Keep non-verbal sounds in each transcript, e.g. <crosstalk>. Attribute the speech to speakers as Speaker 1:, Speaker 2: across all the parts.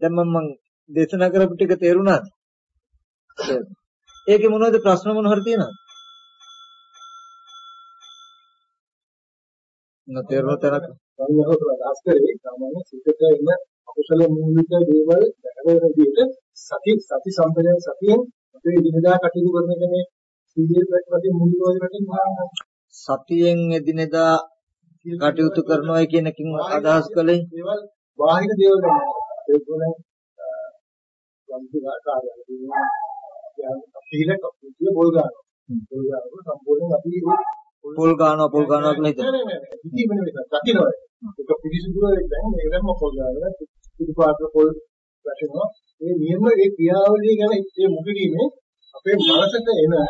Speaker 1: දැන් මම දේශනා කරපු ටික තේරුණාද? ඒකේ මොනවද ප්‍රශ්න මොන හරි තියෙනවද? නොතේරුණ තැනක
Speaker 2: සංයෝග අදහස් කරේ සාමාන්‍ය සිතට එන අකුසල මූලික දේවල් දැකගෙන විදිහට සති සති සම්පදන් සතියෙන් අපේ දිනදා කටයුතු කරන එක මේ සීලයේ පැත්තෙන් මූලික වශයෙන්
Speaker 1: සතියෙන් එදිනෙදා කටයුතු කරනවා කියන එකකින් අදහස් කළේ
Speaker 2: දේවල් බාහිර දේවල් නෙමෙයි ඒක වල යම්කි ආකාරයක තියෙනවා අපිල කපුටිය බෝල් ගන්නවා. බෝල් ගන්නවා සම්පූර්ණයෙන් අපි
Speaker 1: පොල් ගන්නවා පොල් ගන්නවා කියලා හිතනවා.
Speaker 2: නෑ නෑ නෑ ඉතින් වෙන එක දකින්නවා ඒක පිළිසිදුව දැන් මේකම පොල් ගන්නවා. පිටුපාත්‍ර පොල් වැටෙනවා. මේ නියම ඒ ක්‍රියාවලිය ගැන ඒ මුගලීමේ අපේ මනසට එන මේ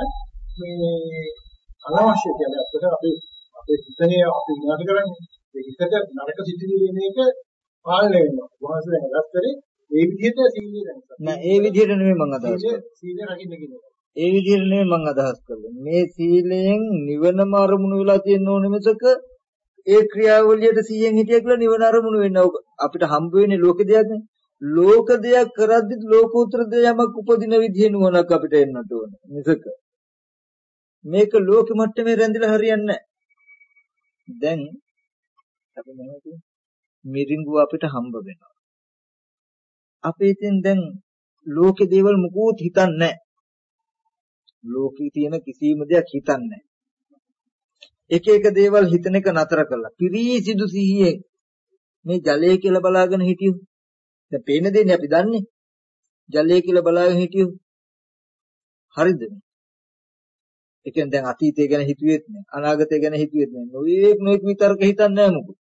Speaker 2: අනවශ්‍ය කියන්නේ අපිට අපේ අපේ හිතනේ අපි විනාශ කරන්නේ. ඒ හිතට නරක සිතුවිලි එක පාලනය වෙනවා. වහන්සේ දැන් අදහස් කරේ ඒ විදිහට සීලය දැන්
Speaker 1: නෑ ඒ විදිහට නෙමෙයි මම අදහස් කරන්නේ.
Speaker 2: සීලය රකින්න කියනවා
Speaker 1: ඒ විදිහට නෙමෙයි මම අදහස් කරන්නේ. මේ සීලයෙන් නිවනම අරමුණු වෙලා තියෙන ඕනෙ මිසක ඒ ක්‍රියාවලියට 100න් හිටිය කියලා නිවන අරමුණු වෙන්නේ අපිට හම්බ වෙන්නේ ලෝක දෙයක් නේ. ලෝක දෙයක් කරද්දි ලෝකෝත්තර දෙයමක් උපදින විදිහේ නුවණක් අපිට එන්නට ඕන මිසක. මේක ලෝක මට්ටමේ රැඳිලා හරියන්නේ දැන් අපි මොනවද මිරිඟුව අපිට හම්බ වෙනවා අපි ඉතින් දැන් ලෝකේ දේවල් මුකුත් හිතන්නේ ලෝකේ තියෙන කිසිම දෙයක් හිතන්නේ එක එක දේවල් හිතන එක නතර කළා පිරිසිදු සිහියෙන් මේ ජලය කියලා බලාගෙන හිටියු දැන් පේන දෙන්නේ අපි දන්නේ. ජලය කියලා බලාගෙන හිටියෝ. හරිද? ඒ කියන්නේ දැන් අතීතය ගැන හිතුවේත් නෑ අනාගතය ගැන හිතුවේත් නෑ නොයේක් නොයෙක් විතර්ක හිතන්නේ නෑ මොකද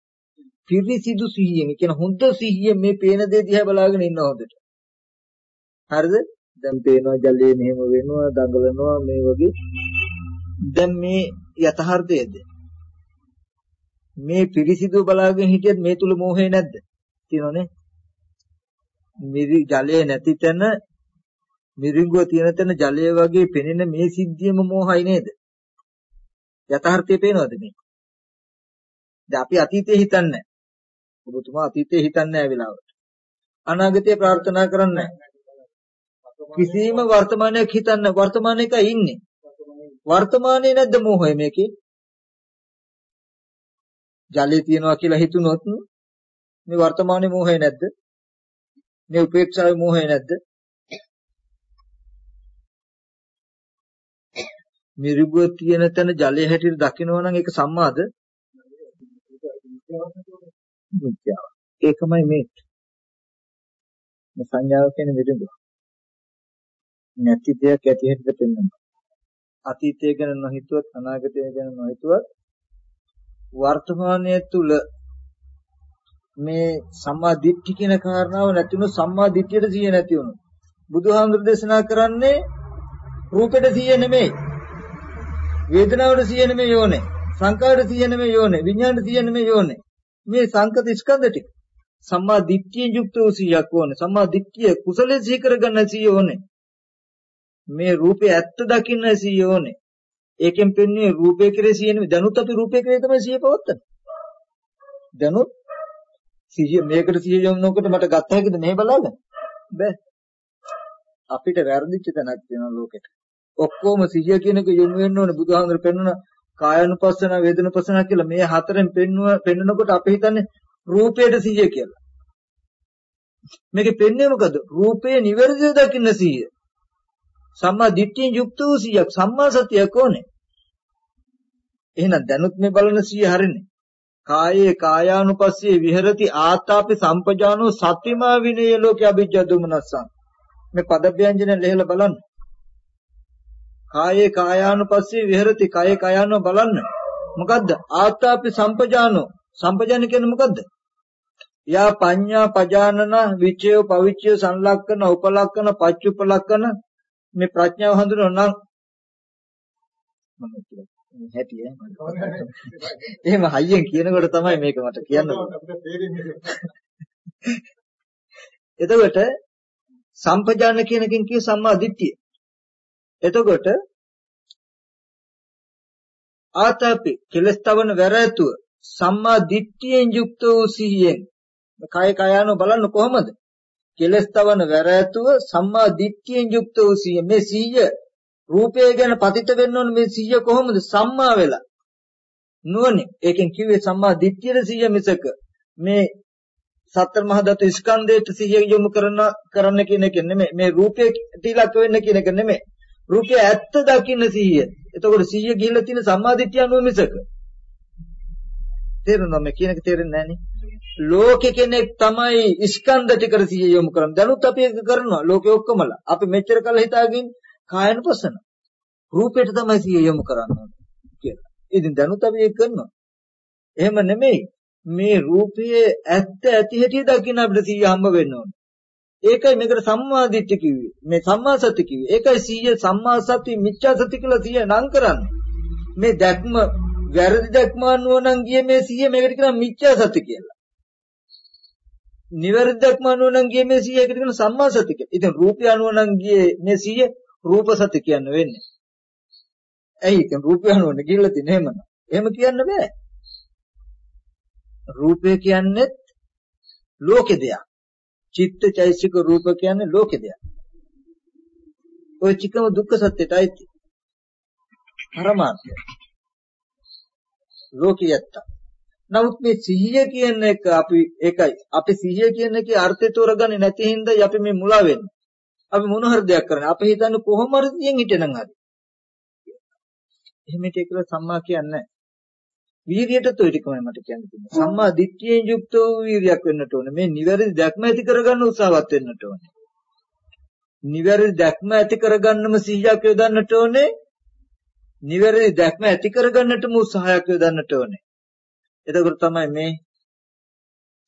Speaker 1: පිරිසිදු සිහියෙන් කියන හොඳ සිහියෙන් මේ පේන දේ දිහා බලාගෙන ඉන්න හොඳට. හරිද? දැන් පේනවා ජලය මෙහෙම වෙනවා දඟලනවා මේ වගේ. දැන් මේ යථාර්ථයේද? මේ පිරිසිදු බලාගෙන හිටියත් මේ තුල මෝහය නැද්ද? තියෙනවනේ. මිරි ජලය නැති තැන මිරිඟුව තියෙන තැන ජලය වගේ පෙනෙන මේ සිද්ධියම මෝහයි නේද? යථාර්ථය පේනවද මේ? දැන් අපි අතීතේ හිතන්නේ ඔබතුමා අතීතේ හිතන්නේ නැහැ වෙලාවට. අනාගතේ ප්‍රාර්ථනා කරන්නේ කිසිම වර්තමානයක් හිතන්න වර්තමානයක ඉන්නේ. වර්තමානයේ නැද්ද මෝහය මේකේ? ජලය තියනවා කියලා හිතුනොත් මේ වර්තමානයේ මෝහය නැද්ද? මේ උපේක්ෂාවේ මෝහය නැද්ද? මිරිගුව තියෙන තැන ජලය හැටියට දකිනවා නම් ඒක සම්මාද? මිත්‍යාව. ඒකමයි මේ. මේ සංඥාව කියන මිරිගුව. නැති දෙයක් ඇති හැටියට පෙන්වනවා. අතීතය ගැන නොහිතුවත් අනාගතය ගැන නොහිතුවත් වර්තමානයේ තුල මේ සම්මා දිට්ඨි කියන කාරණාව නැති වුණොත් සම්මා දිට්ඨියට සිහිය නැති වුණොත් බුදුහාමුදුරු දේශනා කරන්නේ රූපෙට සිහිය නෙමෙයි වේදනාවට සිහිය නෙමෙයි යෝනේ සංකාරයට සිහිය නෙමෙයි යෝනේ විඥාණයට සිහිය නෙමෙයි යෝනේ මේ සංකත ස්කන්ධ ටික. සම්මා දිට්ඨියෙන් යුක්ත වූ සිහියක් ඕනේ. සම්මා දිට්ඨිය කුසලයේ සිහි කරගන්න සිහිය ඕනේ. මේ රූපේ ඇත්ත දකින්න සිහිය ඕනේ. ඒකෙන් පෙන්වන්නේ රූපේ කෙරේ සිහිය නෙමෙයි. දැනුත් අපි රූපේ කෙරේ තමයි සිහිය පවත්තන්නේ. දැනුත් සිහිය මේකට සිහිය යොමුනකොට මට ගත්ත හැකිද මේ බලන්න බෑ. අපිට වැරදිච්ච තැනක් තියෙනවා ලෝකෙට. ඔක්කොම සිහිය කියන එක යොමු වෙන්න ඕනේ බුදුහාමර පෙන්වන කායानुපස්සන වේදනාපස්සන කියලා මේ හතරෙන් පෙන්නුව පෙන්නකොට අපි හිතන්නේ රූපයට සිහිය කියලා. මේකේ පෙන්න්නේ මොකද රූපේ නිවැරදිව දකින්න සිහිය සම්මා දිට්ඨියෙන් යුක්ත වූ සිහියක් සම්මා සතියක් ඕනේ. එහෙනම් දැනුත් මේ බලන සිහිය හරිනේ. කායේ කායානුපස්සේ විහෙරති ආතාපි සම්පජානෝ සත්‍යමා විනය ලෝකේ අභිජ්ජා දුමනස්සං. මේ පද ව්‍යංජන ලෙහලා බලන්න. කායේ කායානුපස්සේ විහෙරති. කායේ කායානෝ බලන්න. මොකද්ද? ආතාපි සම්පජානෝ. සම්පජාන කියන්නේ මොකද්ද? යා පඤ්ඤා පජානන විචය පවිච්‍ය සංලක්කන උපලක්කන පච්චුපලක්කන. මේ ප්‍රඥාව හඳුනන නම් මම හැටි එහෙම හයියෙන් කියනකොට තමයි මේක මට කියන්න එතකොට සම්පජාන කියන එකෙන් කිය සම්මා දිට්ඨිය. එතකොට ආතපි කෙලස්තවන වැරැතුව සම්මා දිට්ඨියෙන් යුක්ත වූ සිහියෙන් කය කයano බලන්න කොහමද? කෙලස් තවන වැර ඇතුව සම්මා දිට්ඨියෙන් යුක්ත වූ සිය මේ සිය රූපය ගැන පතිත වෙන්න ඕන මේ සිය කොහොමද? සම්මා වෙලා. නුවණින්. ඒකෙන් කිව්වේ සම්මා දිට්ඨියට සිය මිසක මේ සතර මහා ධාතු ස්කන්ධයට සිහිය යොමු කරන කරන්න කියන එක නෙමෙයි. මේ රූපේ තිලක් වෙන්න කියන එක නෙමෙයි. රූපය ඇත්ත දකින්න සිහිය එතකොට සිහිය ගිහිල්ලා තියෙන සම්මාදිට්ඨිය අනුව මිසක තේරෙනවද මේ කියන එක තේරෙන්නේ නැහනේ? ලෝකෙ කෙනෙක් තමයි ස්කන්ධ ටිකට සිහිය යොමු කරන්නේ. දැනුත් අපි ඒක කරනවා. ලෝකෙ ඔක්කොමලා. අපි මෙච්චර කල් හිතාගෙන කායන පසන රූපයට තමයි සිහිය යොමු කරන්නේ කියලා. ඉතින් දැනුත් අපි ඒක කරනවා. එහෙම නෙමෙයි. මේ රූපයේ ඇත්ත ඇති හැටි දකින්න අපිට සිහිය හම්බ වෙන්න ඕනේ. ඒකයි මේකට සම්මා දිට්ඨි කිව්වේ. මේ සම්මා සති කිව්වේ. ඒකයි සිහිය සම්මා සති මිච්ඡා සති කියලා සිහිය නම් කරන්නේ. මේ දැක්ම වැරදි දැක්ම අනුව නම් ගියේ මේ සිහිය මේකට කියනවා මිච්ඡා සති කියලා. නිවැරදි දැක්ම අනුව නම් ගියේ මේ සිහිය ඒකට කියනවා සම්මා සති කියලා. ඉතින් රූපය අනුව නම් ගියේ මේ සිහිය රූප සති කියන්න වෙන්නේ. ඇයි ඉතින් රූපය අනුව නේ ගිහිල්ලා තියෙන්නේ එහෙමනම්. එහෙම කියන්න බෑ. රූපය කියන්නේ ලෝකෙ දෙයක්. චිත්ත චෛසික රූප කියන්නේ ලෝකෙ දෙයක්. ඔය චිකම දුක්ඛ සත්‍යයටයි පරමාර්ථය. ලෝකියත්ත. නමුත් මේ සිහිය කියන එක අපි ඒකයි අපි සිහිය කියන එකේ අර්ථය තෝරගන්නේ නැති හින්දායි අපි මේ මුලා වෙන්නේ. අපි මොන හරි දෙයක් කරන්නේ. අපි හිතන්නේ කොහොම හරි තියෙන් හිටෙනම් හරි. එහෙම කියලා සම්මා කියන්නේ නැහැ. වීර්යයටත් ওই ටිකමයි මට කියන්න තියෙන්නේ. සම්මා දිට්ඨියෙන් යුක්ත වූ වීර්යයක් වෙන්නට ඕනේ. මේ නිවැරදි දැක්ම ඇති කරගන්න උත්සාහවත් වෙන්නට ඕනේ. නිවැරදි දැක්ම ඇති කරගන්නම සිහියක් යොදන්නට ඕනේ. නිවැරදි දැක්ම ඇති කරගන්නටම උත්සාහයක් යොදන්නට ඕනේ. එතකොට තමයි මේ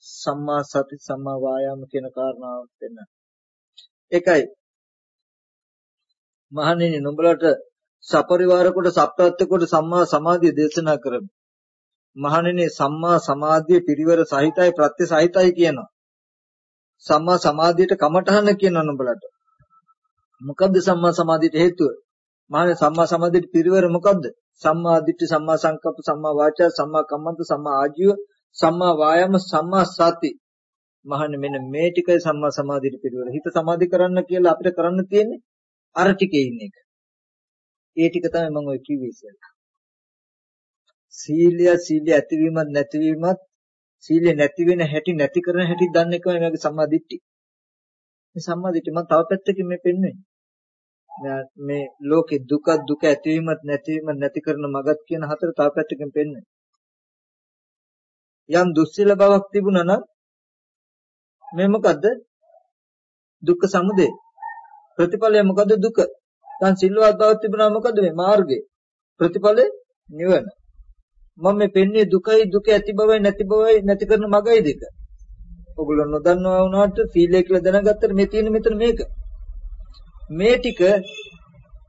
Speaker 1: සම්මා සති සම්මා වායාම කියන කාරණාව වෙන්න. ඒකයි මහණෙනි නුඹලට සපරිවාර කොට සප්‍රත්‍ය කොට සම්මා සමාධිය දේශනා කරමි. මහණෙනි සම්මා සමාධිය පිරිවර සහිතයි ප්‍රත්‍ය සහිතයි කියනවා. සම්මා සමාධියට කමඨහන කියනවා නුඹලට. මොකද්ද සම්මා සමාධියට හේතුව? මහණෙනි සම්මා සමාධියට පිරිවර මොකද්ද? සම්මා දිට්ඨි සම්මා සංකප්ප සම්මා වාචා සම්මා කම්මන්ත සම්මා ආජීව සම්මා වායාම සම්මා සති මහන්නේ මෙන්න මේ ටිකයි සම්මා සමාධියට පිළිවෙල. හිත සමාධි කරන්න කියලා අපිට කරන්න තියෙන්නේ අර ටිකේ ඉන්න එක. ඒ ටික තමයි මම ඔය කිව්වේ ඉස්සෙල්ලා. සීලය සීලය ඇතිවීමත් නැතිවීමත් සීලය නැති වෙන හැටි නැති කරන හැටි දන්න එකමයි මගේ සම්මාදිට්ඨි. මේ සම්මාදිට්ඨි මම තව පැත්තකින් මේ පෙන්වන්නේ. මේ ලෝකේ දුක දුක ඇතිවීමත් නැතිවීමත් නැති කරන මගත් කියන හතර තව පැත්තකින් පෙන්වන්නේ. යම් දුස්සීල බවක් තිබුණා නම් මේ මොකද්ද? දුක්ඛ සමුදය. ප්‍රතිඵලය මොකද්ද දුක? දැන් සිල්වත් බවක් තිබුණා මොකද්ද මේ මාර්ගය? ප්‍රතිඵලය නිවන. මම මේ පෙන්නේ දුකයි දුක ඇති බවයි නැති බවයි නැති කරන මගයි දෙක. ඔගොල්ලෝ නොදන්නවා වුණාට සීලය කියලා දැනගත්තට මේ තියෙන මෙතන මේක. මේ ටික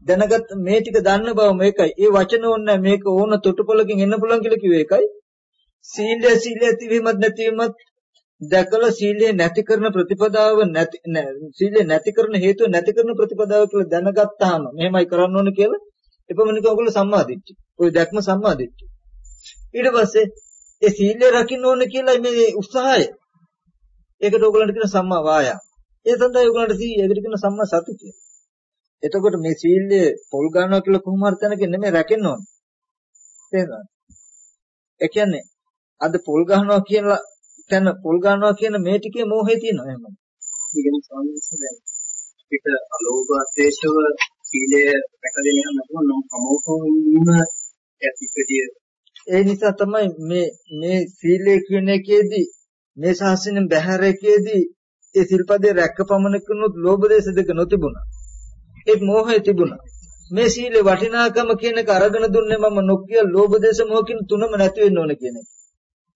Speaker 1: දැනගත් මේ ටික දන්න බව මේකයි. ඒ වචන ඕනේ මේක ඕන තොටුපොලකින් එන්න පුළුවන් කියලා කිව්වේ ඒකයි. සීලය සීලය ඇතිවීමත් නැතිවීමත් දැකලා සීලය නැති කරන ප්‍රතිපදාව නැති සීලය නැති කරන හේතුව නැති කරන ප්‍රතිපදාව කියලා දැනගත්තාම මෙහෙමයි කරන්න ඕනේ කියලා එපමණක ඔයගොල්ලෝ සම්මාදිට්ඨි. ওই දැක්ම සම්මාදිට්ඨි. ඊට පස්සේ ඒ සීලය රකින්න ඕන කියලා මේ උත්සාහය. ඒකට ඕගොල්ලන්ට කියන සම්මා වායාම. ඒ සඳහා ඕගොල්ලන්ට සී ඒකට කියන සම්මා සති කියලා. එතකොට මේ සීලය පොල් ගන්නවා කියලා කොහොම හරි තැනක නෙමෙයි රැකෙන්න ඕනේ. තේරුණාද? ඒ කියන්නේ අද පොල් ගන්නවා කියලා තැන පොල් ගන්නවා කියන මේ ටිකේ මෝහය තියෙනවා එහෙම.
Speaker 3: ඒ කියන්නේ ස්වාමීන් වහන්සේ පිට අලෝභ ද්වේෂව සීලය රැකගෙන යන නැතුව නම් අමෝහව වීම ඇතිකදී
Speaker 1: ඒ නිසා තමයි මේ මේ සීලය කියන එකේදී මේ ශාසනයෙන් බැහැර එකේදී ඒ සිල්පදේ රැකපමණකුනුත් ලෝභ දේශ දෙක නොතිබුණා. ඒ මෝහය තිබුණා. මේ සීලේ වටිනාකම කියන එක අරගෙන දුන්නේ මම නොකිය ලෝභ දේශ මොහකින් තුනම නැති වෙන්න ඕන කියන එක.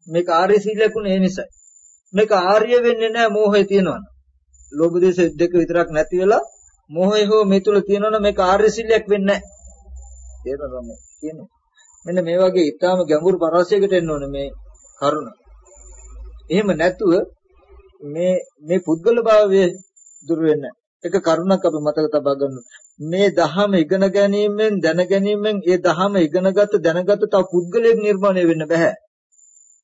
Speaker 1: මේක ආර්ය සීලයකුනේ ඒ නිසා. මේක ආර්ය වෙන්නේ නැහැ මෝහය තියෙනවනේ. ලෝභ දේශ දෙක විතරක් නැති වෙලා මෝහය හෝ මේ තුල තියෙනවනේ මේක ආර්ය සීලයක් වෙන්නේ නැහැ. තේරෙනවද කියන්නේ? මෙන්න මේ වගේ ඊටාම ගැඹුරු පරාසයකට එන්න ඕනේ මේ කරුණ. එහෙම නැතුව මේ මේ පුද්ගල භාවය දුර වෙන්න. එක කරුණක් අපි මතක තබා ගන්න. මේ දහම ඉගෙන ගැනීමෙන් දැන ගැනීමෙන් ඒ දහම ඉගෙනගත දැනගත තව පුද්ගලයෙක් නිර්මාණය වෙන්න බෑ.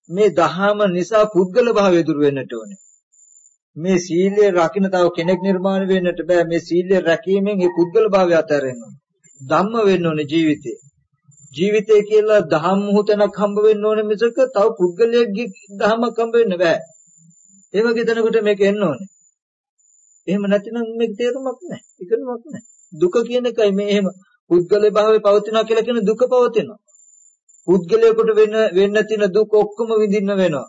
Speaker 1: මේ දහම නිසා පුද්ගල භාවය දුර වෙන්නට ඕනේ. මේ සීලය රකින්න තව කෙනෙක් නිර්මාණය වෙන්නට බෑ මේ සීලය රැකීමෙන් ඒ පුද්ගල භාවය අතහැරෙන්න ධම්ම වෙන්න ඕනේ ජීවිතේ ජීවිතය කියලා දහම් මොහොතක් හම්බ වෙන්න ඕනේ මිසක තව පුද්ගලයෙක්ගේ දහමක් හම්බ වෙන්න බෑ. ඒ වගේ තැනකට මේක එන්න ඕනේ. එහෙම නැතිනම් මේක තේරුමක් නැහැ. ඉගෙනුමක් නැහැ. දුක කියන එකයි මේ එහෙම පුද්ගල භාවයේ පවතිනවා කියලා කියන දුක පවතිනවා. පුද්ගලයෙකුට වෙන වෙන්න තියෙන දුක ඔක්කොම විඳින්න වෙනවා.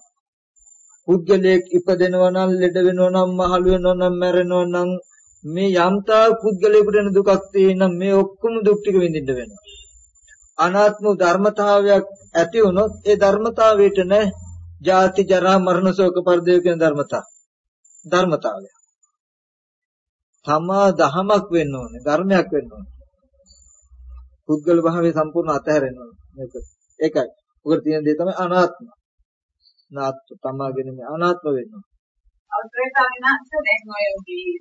Speaker 1: පුද්ගලයෙක් ඉපදෙනවා නම් ලෙඩ වෙනවා නම් මහලු වෙනවා නම් මැරෙනවා නම් මේ යම්තා පුද්ගලයෙකුට එන දුකක් තියෙනම් මේ ඔක්කොම දුක් ටික විඳින්න වෙනවා. අනාත්ම ධර්මතාවයක් ඇති වුණොත් ඒ ධර්මතාවයට නැ ජාති ජරා මරණ ශෝක පරිදේව කියන ධර්මතා. ධර්මතාවය. තමා දහමක් වෙන්න ඕනේ ධර්මයක් වෙන්න ඕනේ. පුද්ගල භාවයේ සම්පූර්ණ අතහැරෙන්න ඕනේ. මේක. ඒකයි. උකට තියෙන දේ තමයි අනාත්ම. නාත්ම තමාගෙන මේ අනාත්ම වෙනවා.
Speaker 4: අවසරයි සාමිනාංශ දැන් ඔය මේ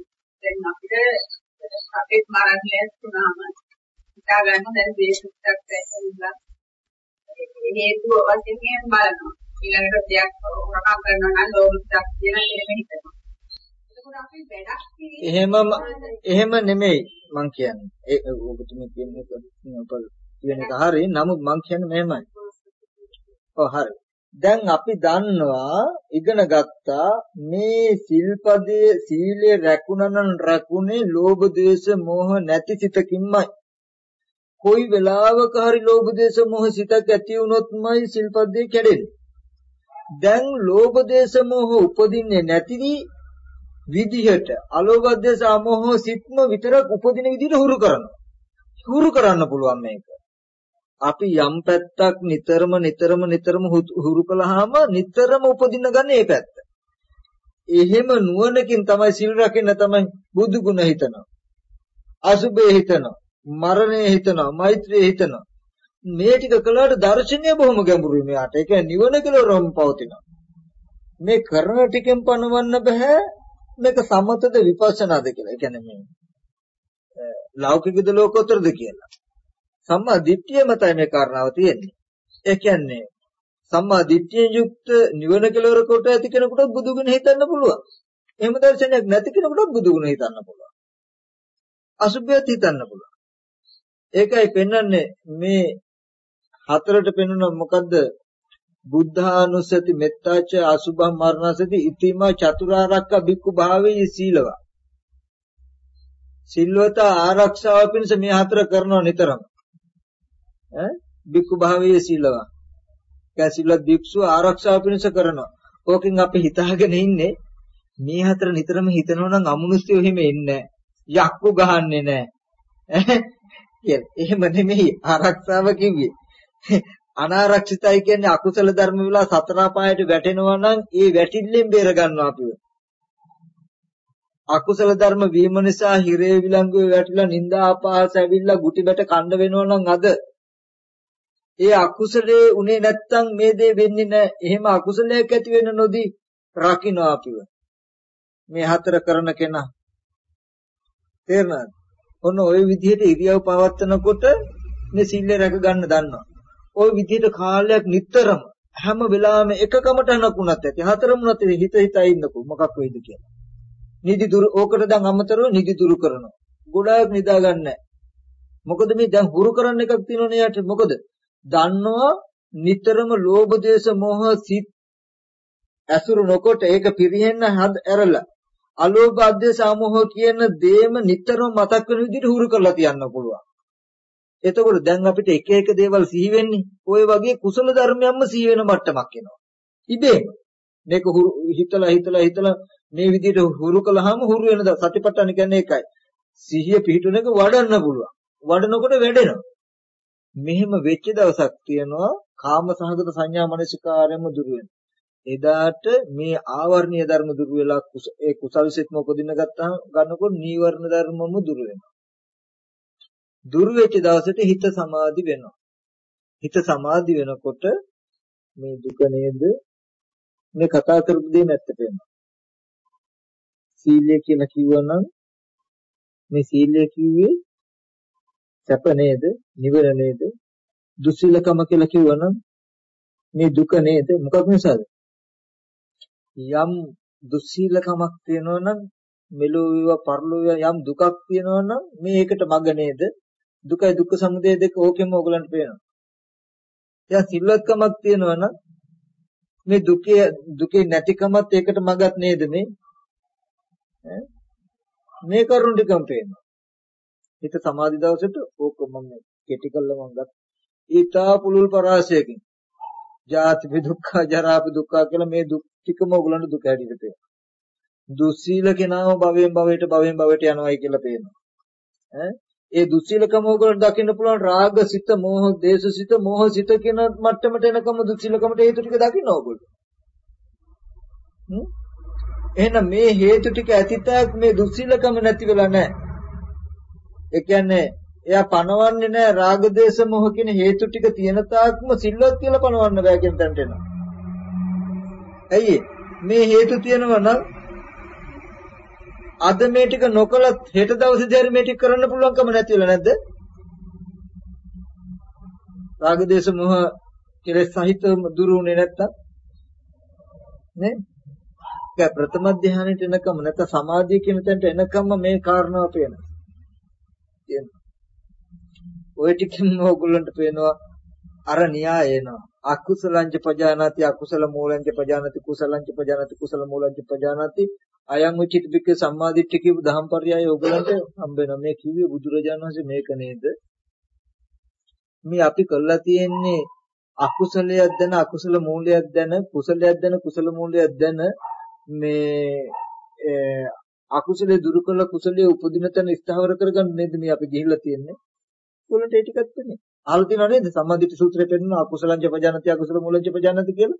Speaker 4: දැන් අපිට අපේ මරණය තුනම හිතා ගන්න දැන් දේශුත්තක් ඇතුළත් හේතුව වශයෙන් බලනවා. ඊළඟට දෙයක් හොරකම් කරනවා නම් ලෝභයක් කියන කෙනෙක් හිතනවා.
Speaker 1: එහෙම එහෙම නෙමෙයි මං කියන්නේ. ඒ ඔබතුමී කියන්නේ කියන එක හරි. නමුත් මං කියන්නේ මෙහෙමයි. ඔව් හරි. දැන් අපි දන්නවා ඉගෙන ගත්තා මේ සිල්පදයේ සීලය රැකුණනන් රැකුනේ ලෝභ ද්වේෂ මෝහ නැති සිතකින්මයි කොයි වෙලාවක හරි ලෝභ ද්වේෂ මෝහ සිතක් ඇති වුණොත්මයි සිල්පදේ කැඩෙන්නේ දැන් ලෝභ ද්වේෂ මෝහ උපදින්නේ නැති විදිහට අලෝභ ද්වේෂ අමෝහ සිත්ම විතරක් උපදින විදිහට හුරු කරනවා හුරු කරන්න පුළුවන් මේක අපි යම් පැත්තක් නිතරම නිතරම නිතරම හුරු කළාම නිතරම උපදින්න ගන්න ඒ පැත්ත. එහෙම නුවණකින් තමයි සිල් රකින්න තමයි බුදු ගුණ හිතනවා. අසුබේ හිතනවා. මරණය හිතනවා. මෛත්‍රිය හිතනවා. මේ ටික කළාට දර්ශනය බොහොම ගැඹුරුයි මෙයාට. ඒ කියන්නේ නිවන කෙලවරම පවතිනවා. මේ කරන ටිකෙන් පණවන්න බෑ මේක සමතද විපස්සනාද කියලා. ඒ කියන්නේ මේ ලෞකිකද ලෝකෝත්තරද කියලා. සම්මා දිට්ඨිය මතයි මේ කාරණාව තියෙන්නේ. ඒ කියන්නේ සම්මා දිට්ඨියෙන් යුක්ත නිවන කෙලවර කොට ඇති කෙනෙකුට බුදුගුණ හිතන්න පුළුවන්. එහෙම දර්ශනයක් නැති කෙනෙකුට බුදුගුණ හිතන්න පුළුවන්. අසුභයත් හිතන්න පුළුවන්. ඒකයි පෙන්වන්නේ මේ හතරට පෙන්වන මොකද්ද? බුද්ධානුස්සති මෙත්තාච අසුභම් මරණසති ඉතිමා චතුරාර්යක බික්කු භාවයේ සීලවා. සිල්වත ආරක්ෂාව පිණිස මේ හතර කරනවා නිතරම. ඈ බික්කු භාවයේ සීලවා. කැසිලත් භික්ෂුව ආරක්ෂාව පිණිස කරනවා. ඕකෙන් අපි හිතාගෙන ඉන්නේ මේ හතර නිතරම හිතනවා නම් අමනුෂ්‍යෝ එහෙම එන්නේ යක්කු ගහන්නේ නැහැ. කියලා. එහෙම නෙමෙයි ආරක්ෂාව කිව්වේ. අනාරක්ෂිතයි කියන්නේ අකුසල ධර්ම විලා සතර පායට වැටෙනවා නම් ඒ වැටිල්ලෙන් බේර ගන්නවා අපිව. අකුසල ධර්ම වීම නිසා හිරේ විලංගුවේ වැටිලා නිന്ദා අපහාස ඇවිල්ලා ගුටි බැට කණ්ඩ වෙනවා නම් අද ඒ අකුසලයේ උනේ නැත්තම් මේ දේ වෙන්නේ නැහැ. එහෙම අකුසලයක් ඇති වෙන්න නොදී රකින්නවා අපිව. මේ හතර කරන කෙනා. තේරෙනවද? ඔන්න ওই විදිහට ඉරියව් පවත්නකොට මේ සිල්ල රැක ගන්න දන්නවා. ওই විදිහට කාලයක් නිතරම හැම වෙලාවෙම එකකමට නකුණත් ඇති. හතරමුණත් හිත හිතා ඉන්නකො මොකක් වෙයිද කියලා. නිදි දුරු ඕකට දැන් අමතරව නිදි දුරු කරනවා. ගොඩාක් නිදා ගන්නෑ. මොකද මේ දැන් හුරු කරන්න එකක් තියෙනවනේ යට මොකද දන්නවා නිතරම ලෝභ දේශ මොහ සිත් ඇසුරු නොකොට ඒක පිරිහෙන්න ඇරලා අලෝභ අධ්‍යස අමෝහ කියන දේම නිතරම මතක් වෙන විදිහට හුරු කරලා තියන්න පුළුවන්. එතකොට දැන් අපිට එක එක දේවල් සිහි වෙන්නේ ওই වගේ කුසල ධර්මයන්ම සිහි වෙන මට්ටමක් එනවා. ඉබේම මේක හිතලා හිතලා හිතලා මේ විදිහට හුරු කළාම හුරු වෙන සතිපට්ඨාන කියන්නේ ඒකයි. සිහිය පිහිටුන එක වඩන්න පුළුවන්. වඩනකොට වැඩෙනවා. මෙහෙම වෙච්ච දවසක් තියෙනවා කාම සහගත සංඥා මනසිකාරයම දුර වෙනවා. එදාට මේ ආවර්ණීය ධර්ම දුර වෙලා ඒ කුසල් සිත්ම උපදින්න ගත්තාම ගන්නකොට නීවරණ ධර්මම දුර වෙනවා. දුර වෙච්ච දවසට හිත සමාධි වෙනවා. හිත සමාධි වෙනකොට මේ දුක නේද මේ කතා කරපු දේ නැත්තට වෙනවා. සීලය කියලා කිව්වනම් මේ සීලය කිව්වේ සැප නේද? නිවන නේද? දුස්සීලකම කියලා කිව්වනම් මේ දුක නේද? මොකක් නිසාද? යම් දුස්සීලකමක් තියෙනවා නම් මෙලෝ වේවා පරලෝ වේවා යම් දුකක් තියෙනවා නම් මේකට මග නේද? දුකයි දුක්ඛ සමුදය දෙක ඕකෙම ඕගලන්ට පේනවා. එයා සිල්වත්කමක් තියෙනවා නම් මේ දුකේ දුකේ නැතිකමත් ඒකට මගක් නේද මේ? මේ කරුණ ටිකම පේනවා. හිත සමාධි දවසට ඕක මම කෙටි කළා මම ගත්තා. ඊතා පුලුල් පරාසයකින්. ජාති දුක්ඛ ජරා දුක්ඛ කියලා මේ දුක් ටිකම ඕගලන්ට දුක හැටියට පේනවා දුස්සීල කෙනාම භවයෙන් භවයට භවයෙන් භවයට යනවායි කියලා පේනවා. ඈ ඒ දුස්සීලකම ඕගොල්ලෝ දකින්න පුළුවන් රාග සිත, මෝහ, දේශ සිත, මෝහ සිත කියන මට්ටමට එනකම දුස්සීලකමට හේතු ටික දකින්න ඕගොල්ලෝ. හ්ම් එහෙනම් මේ හේතු ටික ඇතිතාක් මේ දුස්සීලකම නැති වෙලා නැහැ. ඒ කියන්නේ එයා පණවන්නේ නැහැ රාග දේශ මොහ කියන හේතු ටික තියෙන තාක්ම සිල්වත් කියලා පණවන්න බෑ කියන තැනට එනවා. ඇයි මේ හේතු තියෙනවා නම් අද මේ ටික නොකලත් හෙට දවසේදී හරි මේ ටික කරන්න පුළුවන්කම නැතිවලා නැද්ද? රාග දේශ මොහ කෙලෙස් සහිත දුරුුනේ නැත්තම් නේ? ඒක ප්‍රථම ධානයට එනකම නැත්නම් සමාධිය කියන තැනට එනකම මේ කාරණාව පේනවා. තියෙනවා. ওই ටිකම ඕගොල්ලන්ට පේනවා අර න්‍යාය එනවා. අකුසලංච පජානාති අකුසල මූලංච පජානාති කුසලංච පජානාති කුසල මූලංච පජානාති. අයං උචිත බික්ක සම්මාදිට්ඨිය කියපු දහම්පර්යය ඔයගලන්ට හම්බ වෙනවා. මේ කිව්වේ බුදුරජාණන් වහන්සේ මේක නේද? මේ අපි කරලා තියෙන්නේ අකුසලයක් දැන අකුසල මූලයක් දැන කුසලයක් දැන කුසල මූලයක් දැන මේ අකුසලේ දුරු කළ කුසලයේ උපදින තැන ස්ථාවර කරගන්න නේද මේ අපි ගිහිල්ලා තියෙන්නේ? උගලන්ට ඒ ටිකක් තියෙන්නේ අහලා තියෙනව නේද සම්මාදිට සූත්‍රයේ පෙන්නන අකුසලං ජපජානති අකුසල මූලං ජපජානති කියලා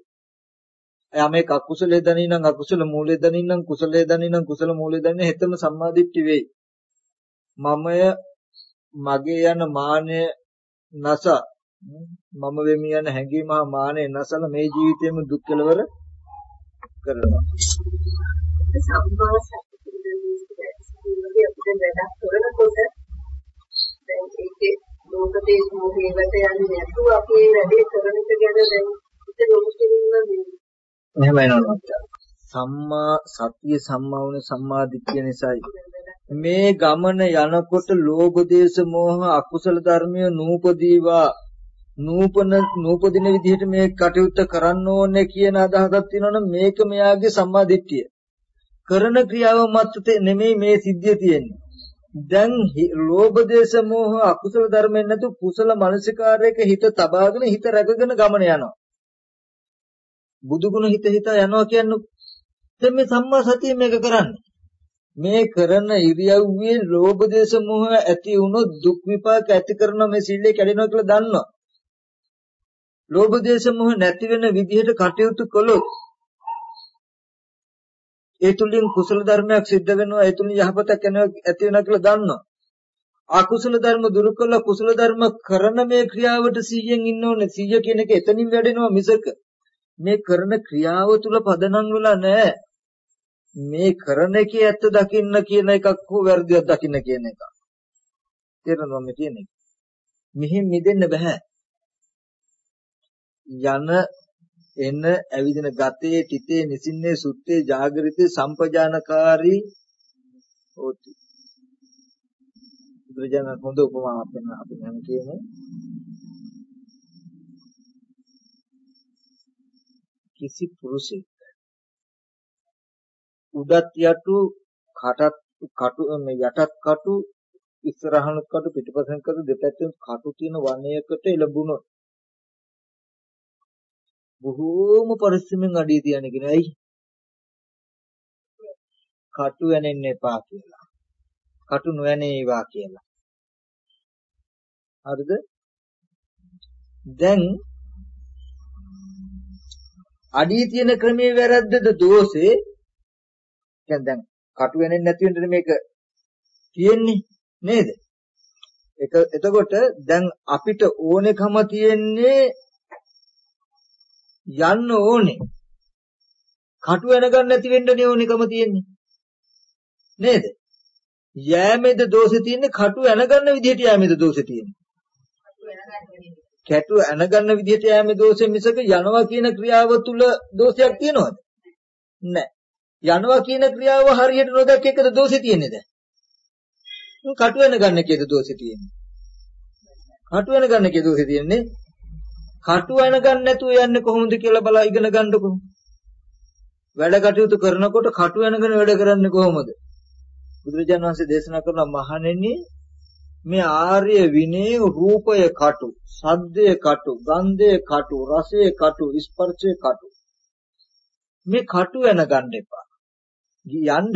Speaker 1: එයා මේක අකුසලයේ දනින්නම් අකුසල මූලයේ දනින්නම් කුසලයේ දනින්නම් කුසල මූලයේ දනින්න හෙතම සම්මාදිට්ඨි වෙයි. මමය මගේ යන මානය නැස මම වෙමි යන හැඟීම හා මානය නැසල මේ ජීවිතේම දුක් කෙලවර කරනවා.
Speaker 5: සම්මා සතිපට්ඨානයේ අපිට වැඩක් කරනකොට දැන් ඒකේ ලෝකයේ මොහේකට යන්නේ නැතුව අපි වැඩේ කරන එක ගැන දැන් ඉතින් ලෝකෙ ඉන්න
Speaker 1: එහෙම එනවා සම්මා සතිය සම්මා වුණ සම්මා දිට්ඨිය නිසායි. මේ ගමන යනකොට ලෝභ දේශ මොහ අකුසල ධර්මය නූපදීවා. නූපන නූපදින විදිහට මේ කටයුත්ත කරන්න ඕනේ කියන අදහසක් තියෙනවනම් මේක මෙයාගේ සම්මා දිට්ඨිය. කරන ක්‍රියාව මත නෙමෙයි මේ සිද්ධිය තියෙන්නේ. දැන් ලෝභ දේශ මොහ අකුසල ධර්මෙන් නැතු කුසල මානසිකාරයක හිත තබාගෙන හිත රැකගෙන ගමන යනවා බුදුගුණ හිත හිත යනවා කියන්නේ දැන් මේ සම්මා සතිය මේක කරන්නේ. මේ කරන ඉරියව්වේ ලෝභ දේශ මොහ ඇති වුණොත් දුක් විපාක ඇති කරන මේ සීලය කැඩෙනවා කියලා දන්නවා. ලෝභ දේශ මොහ නැති වෙන විදිහට කටයුතු කළොත් ඒ තුලින් කුසල ධර්මයක් සිද්ධ වෙනවා ඒ තුලින් යහපතක් ඇති වෙනවා කියලා දන්නවා. අකුසල ධර්ම දුරු කළා කුසල ධර්ම කරන මේ ක්‍රියාවට 100න් ඉන්න ඕනේ 100 කියන එක එතනින් වැඩෙනවා මිසක මේ කරන ක්‍රියාව තුල පදනම් වෙලා නැහැ. මේ කරන එකේ ඇත්ත දකින්න කියන එකක් හෝ වැරදියක් දකින්න කියන එක. තේරෙනවද මේ කියන්නේ? මෙහෙන් මිදෙන්න බෑ. යන එන ඇවිදින ගතේ තිතේ නිසින්නේ සුත්තේ జాగරිතේ සම්පජානකාරී හොති. බුදුරජාණන් හොඳ උපමාවක් දෙන්න අපි නම් කියමු. කිසි පුරුෂෙක් උඩත් යටු කටත් කටු මේ යටත් කටු ඉස්සරහනුත් කටු පිටිපස්සෙන් කටු දෙපැත්තෙන් කටු තියෙන වනයකට එළඹුණොත් බොහෝම පරිස්සමෙන් අඩිය තියන්නේ කියන ඇයි? කටු වෙනෙන්න එපා කියලා. කටු නොයනේවා කියලා. හරිද? දැන් අඩිය තියෙන ක්‍රමයේ වැරද්දද දෝෂේ? දැන් දැන් කටු වෙන්නේ නැති වෙන්න මේක තියෙන්නේ නේද? ඒක එතකොට දැන් අපිට ඕනෙකම තියෙන්නේ යන්න ඕනේ කටු වෙන ගන්න නැති වෙන්නනේ ඕනෙකම තියෙන්නේ නේද යෑමේද දෝෂේ තියෙන්නේ කටු වෙන ගන්න විදිහට යෑමේද දෝෂේ තියෙන්නේ කැටුව ඇනගන්න විදිහට යෑමේ දෝෂෙ මිසක යනවා කියන ක්‍රියාව තුල දෝෂයක් තියනවද? නැහැ. යනවා කියන ක්‍රියාව හරියට නොදැක්ක එකද දෝෂේ තියෙන්නේ දැන්. කටු වෙන ගන්න එකේද දෝෂේ තියෙන්නේ. කටු වෙන ගන්න එකේ දෝෂේ තියෙන්නේ. කටු වෙන ගන්න නැතුව යන්නේ කොහොමද කියලා බලා ඉගෙන ගන්නකො. වැඩ කටයුතු කරනකොට කටු වෙනගෙන වැඩ කරන්නේ කොහොමද? බුදුරජාණන් වහන්සේ දේශනා කරන මහණෙනි මේ ආර්ය විනය රූපය කටු, සද්දය කටු, ගන්ධය කටු, රසය කටු, ස්පර්ශය කටු. මේ කටු වෙන ගන්න එපා. යන්න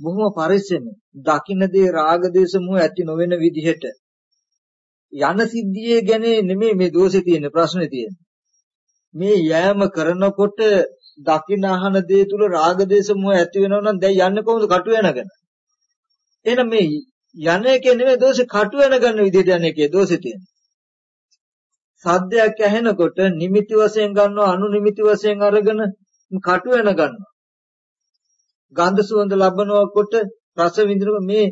Speaker 1: බොහොම පරිස්සමෙන් දකින්න දේ රාග දේශ මොහ ඇති නොවන විදිහට යන සිද්ධියේ ගැන නෙමෙයි මේ දෝෂේ තියෙන ප්‍රශ්නේ තියෙන්නේ. මේ යෑම කරනකොට දකින්න අහන දේ තුල රාග දේශ මොහ ඇති වෙනවා නම් දැන් යන්නේ කොහොමද? කටු වෙනගෙන එහෙනම් මේ යන එකේ නෙමෙයි දෝෂේ කටු වෙන ගන්න විදිහට යන එකේ දෝෂේ තියෙන්නේ. සද්දයක් ඇහෙනකොට නිමිති වශයෙන් ගන්නවා අනු නිමිති වශයෙන් අරගෙන කටු වෙන ගන්නවා ගන්ධ සුවඳ ලබනකොට රස විඳිනකොට මේ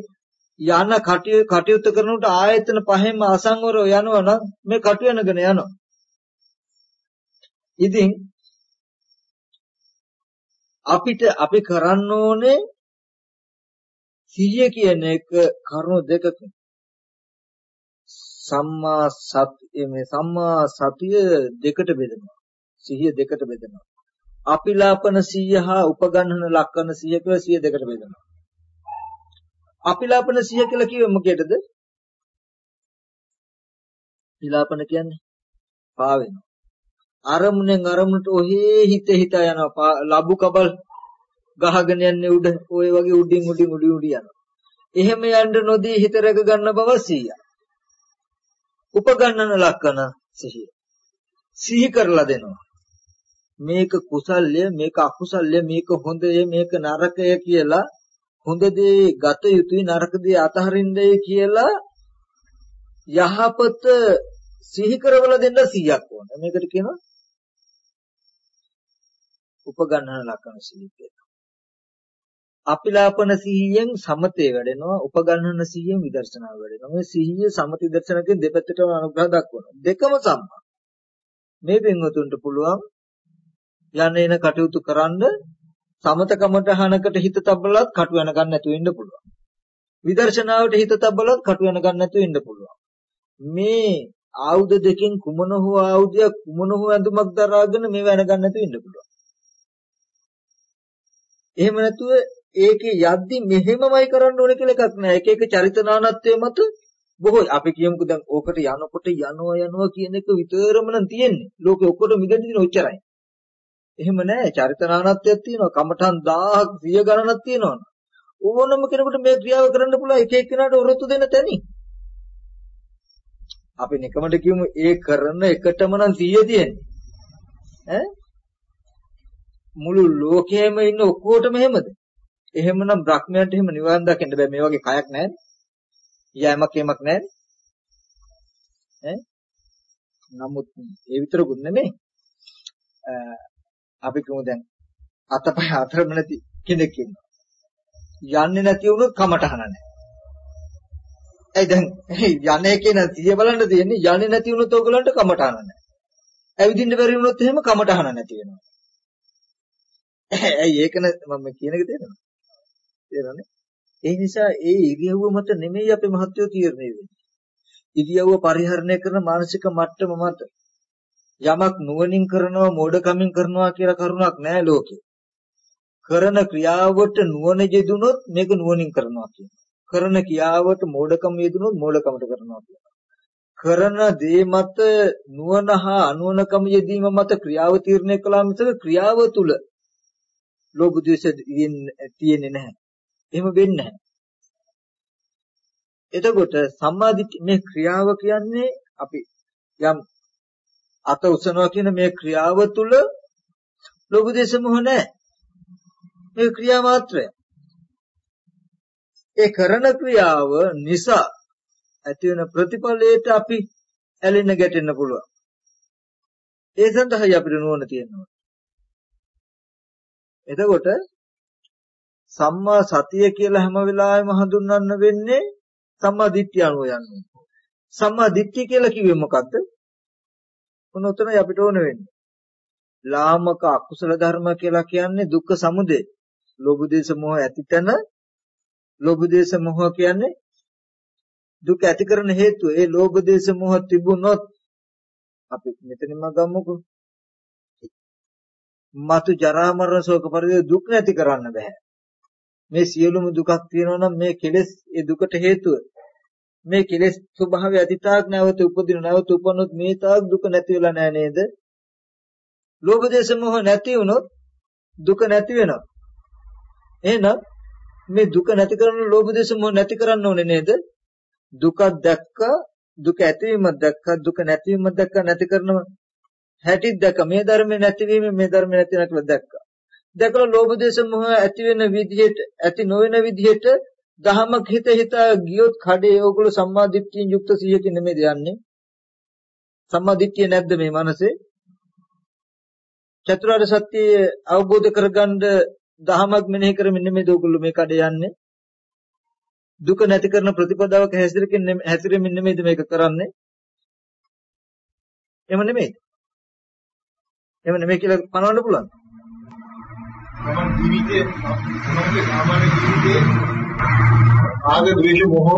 Speaker 1: යන කටයුත්ත කරනකොට ආයතන පහෙන්ම අසංවරව යනවා නම් මේ කටු වෙනගෙන යනවා. ඉතින් අපිට අපි කරන්න ඕනේ සිහිය කියන එක කරුණු දෙකකින් සම්මා සතිය මේ සම්මා සතිය දෙකට බෙදෙනවා සිහිය දෙකට බෙදෙනවා අපිලාපන 100 හා උපගන්හන ලක්කන 100 කියලා 100 දෙකට බෙදනවා. අපිලාපන 100 කියලා කිව්වෙ මොකේදද? පිලාපන කියන්නේ පාවෙනවා. අරමුණෙන් අරමුණට ඔහේ හිත හිත යනවා. ලබු කබල් ගහගෙන යන්නේ උඩ ඔය වගේ උඩින් උඩින් උඩින් උඩින් යනවා. එහෙම යන්න නොදී හිත රැක ගන්න බව 100. උපගන්නන ලක්කන 100. සිහි කරලා දෙනවා. මේක කුසල්ය මේක අකුසල්ය මේක හොඳය මේක නරකය කියලා හොඳ දේ ගත යුතුයි නරක දේ අතහරින්නයි කියලා යහපත සිහි කරවල දෙන්න 100ක් ඕන. මේකට කියනවා උපගන්නන ලක්ෂණ සිහිය කියලා. අපිලාපන සිහියෙන් සමතේ වැඩෙනවා උපගන්නන සිහියෙන් විදර්ශනා වැඩෙනවා. මේ සිහිය සමති දර්ශනකෙන් දෙපැත්තටම අනුග්‍රහ දක්වනවා. දෙකම සම්මා. මේ පින්වතුන්ට පුළුවන් යන එන කටයුතු කරන්න සමත කමඨහනකට හිත තබලත් කටු යන ගන්න නැතුව ඉන්න පුළුවන්. විදර්ශනාවට හිත තබලත් කටු යන ගන්න නැතුව ඉන්න පුළුවන්. මේ ආයුධ දෙකෙන් කුමන හෝ ආයුධයක් කුමන හෝ ඇඳුමක් දරාගෙන මේ වෙන ගන්න නැතුව ඉන්න පුළුවන්. එහෙම නැතුව ඒකේ යද්දි මෙහෙමමයි කරන්න ඕනේ කියලා එකක් නෑ. එක එක චරිත නානත්වයේ මත බොහෝ අපි කියමුකෝ දැන් ඕකට යනකොට යනවා යනවා කියන එක විතරම නම් තියෙන්නේ. ලෝකෙ ඔක්කොට මිදෙන්න දින ඔච්චරයි. එහෙම නැහැ. චරිතනානත්වයක් තියෙනවා. කමඨන් 1000ක් 100 ගණනක් තියෙනවා. ඕනම කෙනෙකුට මේ ක්‍රියාව කරන්න පුළුවන් එක එක්කෙනාට ඔරොත්තු දෙන්න තැනි. අපි නිකමට කියමු ඒ කරන එකටම නම් 100 තියෙන්නේ. ඈ මුළු ලෝකෙම ඉන්න ඔක්කොටම එහෙමද? එහෙමනම් බ්‍රහ්මයන්ට එහෙම නිවන් දකින්න බෑ මේ වගේ කයක් නැහැ. යෑමක් යමක් නැහැ. ඈ නමුත් ඒ විතරකුත් නෙමෙයි. අපි කියමු දැන් අතපය අතරම නැති කෙනෙක් ඉන්නවා. යන්නේ නැති වුණොත් කමටහන නැහැ. ඒ දැන් යන්නේ කියන සිය බලන්න තියෙන්නේ යන්නේ නැති වුණොත් ඔයගලන්ට කමටහන නැහැ. ඇවිදින්න බැරි වුණොත් එහෙම කමටහන නැති වෙනවා. ඇයි ඒකන මම කියන එක තේරෙනවද? තේරෙන්නේ? ඒ නිසා ඒ ඉරියව්ව මත නෙමෙයි අපේ මහත්වෝ තීරණය වෙන්නේ. ඉරියව්ව පරිහරණය කරන මානසික මට්ටම මත යමක් නුවණින් කරනවා මෝඩකමින් කරනවා කියලා කරුණක් නැහැ ලෝකේ. කරන ක්‍රියාවට නුවණ යෙදුනොත් මේක නුවණින් කරනවා කියනවා. කරන ක්‍රියාවට මෝඩකම යෙදුනොත් මෝඩකමට කරනවා කියනවා. කරන දේ මත නුවණ හා අනුවණකම යෙදීම මත ක්‍රියාව තීරණය කළා මිසක ක්‍රියාව තුල ලෝභ ද්වේෂ තියෙන්නේ නැහැ. එහෙම වෙන්නේ නැහැ. එතකොට සම්මාදිට්ඨි මේ ක්‍රියාව කියන්නේ අපි යම් අත උසනවා කියන මේ ක්‍රියාව තුල ලෝභ දේශ මොහ නැහැ. මේ ක්‍රියා මාත්‍රය. ඒ කරන ක්‍රියාව නිසා ඇති වෙන ප්‍රතිඵලයට අපි ඇලෙන්න ගැටෙන්න පුළුවන්. ඒ සඳහායි අපිට නුවණ තියෙනවා. එතකොට සම්මා සතිය කියලා හැම වෙලාවෙම හඳුන්වන්න වෙන්නේ සම්මා දිට්ඨිය අනුව යන්නේ. සම්මා දිට්ඨිය කියලා කිව්වේ මොකද්ද? ඔන්න උතනයි අපිට ඕන වෙන්නේ. ලාමක අකුසල ධර්ම කියලා කියන්නේ දුක්ඛ සමුදය. ලෝභ දේශ මොහ ඇතිතන ලෝභ දේශ මොහ කියන්නේ දුක ඇති කරන හේතුව. ඒ ලෝභ දේශ මොහ තිබුණොත් අපි මෙතනින්ම ගමුකෝ. මතු ජරා මරණ ශෝක පරිදේ දුක් නැති කරන්න බෑ. මේ සියලුම දුකක් තියෙනවා නම් මේ කෙලෙස් ඒ දුකට හේතුව. මේ කෙලෙස් ස්වභාවය අතීතාක් නැවත උපදින නැවත උපනොත් මේ තාක් දුක නැති වෙලා නෑ නේද? ලෝභ දේශ මොහ නැති වුණොත් දුක නැති වෙනවා. එහෙනම් මේ දුක නැති කරන ලෝභ දේශ මොහ නැති කරන්න ඕනේ නේද? දුකක් දැක්ක දුක ඇතිවීමක් දැක්ක දුක නැතිවීමක් දැක්ක නැති කරනවා. හැටි දැක්ක මේ ධර්මේ නැතිවීම මේ ධර්මේ නැති වෙන කියලා දැක්කා. දැකලා ලෝභ දේශ මොහ ඇති වෙන විදිහට ඇති නොවන විදිහට දහමක් හිත හිත ගියොත් කඩේ ඕගොල්ලෝ සම්මාදිට්ඨියෙන් යුක්ත 100කින් නෙමෙයි යන්නේ. සම්මාදිට්ඨිය නැද්ද මේ මනසේ? චතුරාර්ය සත්‍ය අවබෝධ කරගන්න දහමක් මෙනෙහි කරමින් නෙමෙයි ඕගොල්ලෝ මේ කඩේ යන්නේ. දුක නැති කරන ප්‍රතිපදාවක හැසිරෙකින් හැසිරෙමින් නෙමෙයිද මේක කරන්නේ? එහෙම නෙමෙයිද? එහෙම නෙමෙයි කියලා පනවන්න පුළුවන්.
Speaker 2: සමන් ජීවිතයේ සමන්ගේ සාමාන්‍ය ජීවිතයේ ආග ද්වේෂ මොහ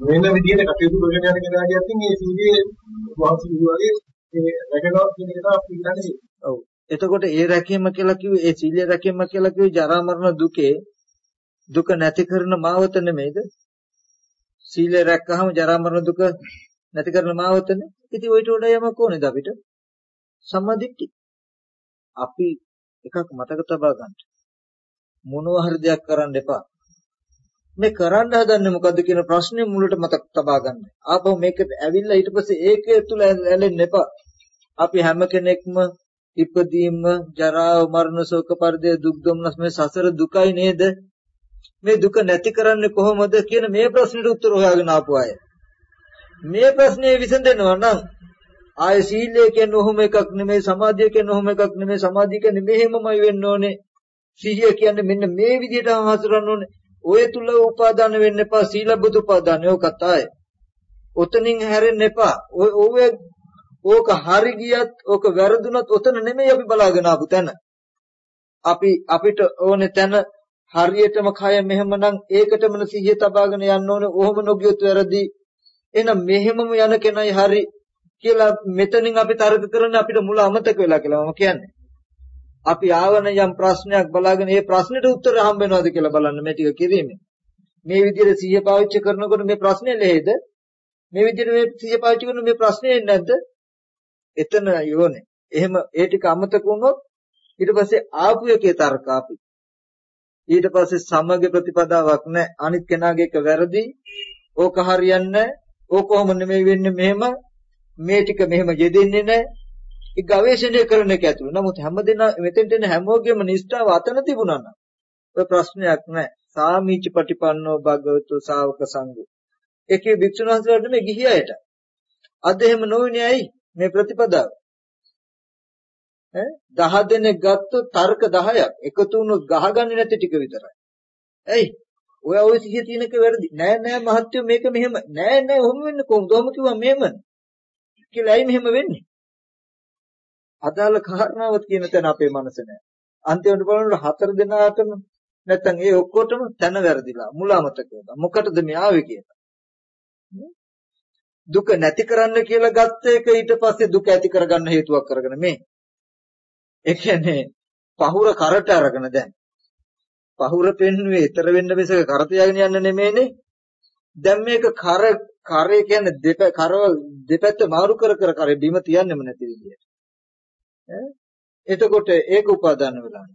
Speaker 2: වෙන විදිහට කටයුතු කරගෙන යන කෙනාගේ අතින් මේ සීලයේ වහන්සේ වගේ ඒ රැකගන්න කියන එක තමයි අපි හිතන්නේ.
Speaker 1: ඔව්. එතකොට ඒ රැකීම කියලා කිව්වේ ඒ සීලය රැකීම කියලා කිව්වේ ජරා මරණ දුකේ දුක නැති කරන මාවත නෙමෙයිද? සීලය රැක්කහම ජරා මරණ දුක නැති කරන මාවතනේ. ඉතින් ඔයිට වඩා යමක් ඕනේද අපිට? සම්මාදිට්ඨි. අපි එකක් මතක තබා ගන්න. මොනවා හරි දෙයක් කරන්න එපා. මේ කරන්න හදන්නේ මොකද්ද කියන ප්‍රශ්නේ මුලට මතක තබා ගන්න. ආපහු මේකට ඇවිල්ලා ඊට පස්සේ ඒකේ තුල ඇලෙන්න එපා. අපි හැම කෙනෙක්ම ඉපදීම, ජරාව, මරණ, ශෝක, පරිදේ, දුක්, දුම්නස් මේ සසර දුකයි නේද? මේ දුක නැති කරන්නේ කොහොමද කියන මේ ප්‍රශ්නෙට උත්තර හොයාගෙන ආපු අය. මේ ප්‍රශ්නේ විසඳෙනවා නම් ආය සීලය කියන්නේ ඔහොම එකක් නෙමෙයි සමාධිය කියන්නේ ඔහොම එකක් නෙමෙයි සමාධිය කියන්නේ මෙහෙමමයි වෙන්න ඕනේ. සිහිය කියන්නේ මෙන්න මේ විදිහටම හසුරන්න ඕනේ. ඔය තුල උපාදාන වෙන්න එපා සීලබ්බත උපාදාන ඕකත් ආයේ. ඔතනින් හැරෙන්න එපා. ඔය ඕක හරි ගියත් ඕක වැරදුනත් ඔතන නෙමෙයි අපි බලාගෙන ආපු තැන. අපි අපිට ඕනේ තැන හරියටම කය මෙහෙමනම් ඒකටම සිහිය තබාගෙන යන්න ඕනේ. ඔහොම නොගියොත් වැරදි. එහෙනම් මෙහෙමම යන කෙනයි හරි කියලා මෙතනින් අපි තර්ක කරන අපිට මුල අමතක වෙලා කියලා මම කියන්නේ. අපි ආවන යම් ප්‍රශ්නයක් බලාගෙන ඒ ප්‍රශ්නෙට උත්තර හම්බ වෙනවද කියලා බලන්න මේ ටික කිරීමෙන්. මේ විදිහට සිහිය පාවිච්චි කරනකොට මේ ප්‍රශ්නේ ලෙහෙද? මේ විදිහට මේ සිහිය පාවිච්චි කරන මේ ප්‍රශ්නේ එන්නේ නැද්ද? එතන යෝනේ. එහෙම ඒ ටික අමතක වුණොත් ඊට පස්සේ ආපු එකේ තර්ක අපි. ඊට පස්සේ සමග ප්‍රතිපදාවක් නැහැ. අනිත් කෙනාගේ එක වැරදි. ඕක හරියන්නේ නැහැ. ඕක කොහොම නෙමෙයි වෙන්නේ මෙහෙම. මේ ටික මෙහෙම යෙදෙන්නේ නැහැ. ඒ ගවේෂණය කරන එක ඇතුළු. නමුත් හැමදෙනා මෙතෙන්ට එන හැමෝගෙම නිෂ්ඨාව අතන තිබුණා නම් ඔය ප්‍රශ්නයක් නැහැ. සාමීච පටිපන්නෝ භගවතු ශාවක සංඝෝ. ඒකේ භික්ෂුන් වහන්සේලාට මේ ගිහි අයට. අද එහෙම නොවුනේ ඇයි? මේ ප්‍රතිපදාව. ඈ 10 දෙනෙක් ගත්තොත් තර්ක 10ක් එකතු වුණොත් ගහගන්නේ නැති ටික විතරයි. ඇයි? ඔය ඔය සිහිය තියෙනක වැරදි. නෑ නෑ මහත්තයෝ මේක මෙහෙම. නෑ නෑ ඔහොම වෙන්නේ කොහොමද? ඔහොම කිව්වා මෙහෙම. කියලා ඇයි මෙහෙම වෙන්නේ? අදාළ කාරණාවත් කියන තැන අපේ මනස නෑ. අන්තිමට බලනකොට හතර දෙනාටම නැත්තම් ඒ ඔක්කොටම තැන වැරදිලා මුල අමතක වෙනවා. මොකටද මේ ආවේ කියලා. දුක නැති කරන්න කියලා ගත්ත එක ඊට පස්සේ දුක ඇති කරගන්න හේතුවක් කරගෙන මේ. ඒ කියන්නේ පහුර කරට අරගෙන දැන්. පහුර පෙන්නුවේ ඊතර වෙන්න මිසක කර තියාගෙන යන්න නෙමෙයිනේ. දැන් මේක කර කරේ කියන්නේ දෙප කරව දෙපැත්ත මාරු කර කර කරේ බිම තියන්නෙම නැති විදියට. එතකොට ඒක උපාදාන වෙලා.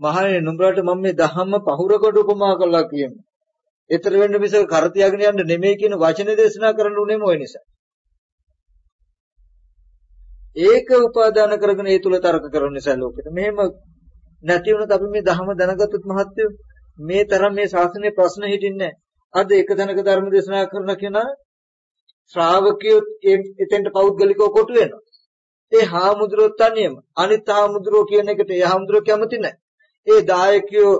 Speaker 1: මහණෙනි නුඹලට මම මේ ධම්ම පහුරකට උපමා කළා කියමු. ඊතර වෙන්න මිසක කර තියාගෙන යන්න නෙමෙයි කියන වචන දේශනා කරන්න උනේම ওই නිසා. ඒක උපාදාන කරගෙන ඒ තුල තර්ක කරන නිසා ලෝකෙට. මෙහෙම නැති වුණොත් අපි මේ ධර්ම දැනගත්තොත් මහත්යෝ මේ තරම් මේ ශාසනයේ ප්‍රශ්න හිටින්නේ අද එක තැනක ධර්ම දේශනා කරන කෙනා ශ්‍රාවකයෝ එතෙන්ට පෞද්ගලිකව කොටු වෙනවා. ඒ හාමුදුරුවෝ තනියම අනිත් හාමුදුරුවෝ කියන එකට ඒ හාමුදුරුවෝ කැමති නැහැ. ඒ දායකයෝ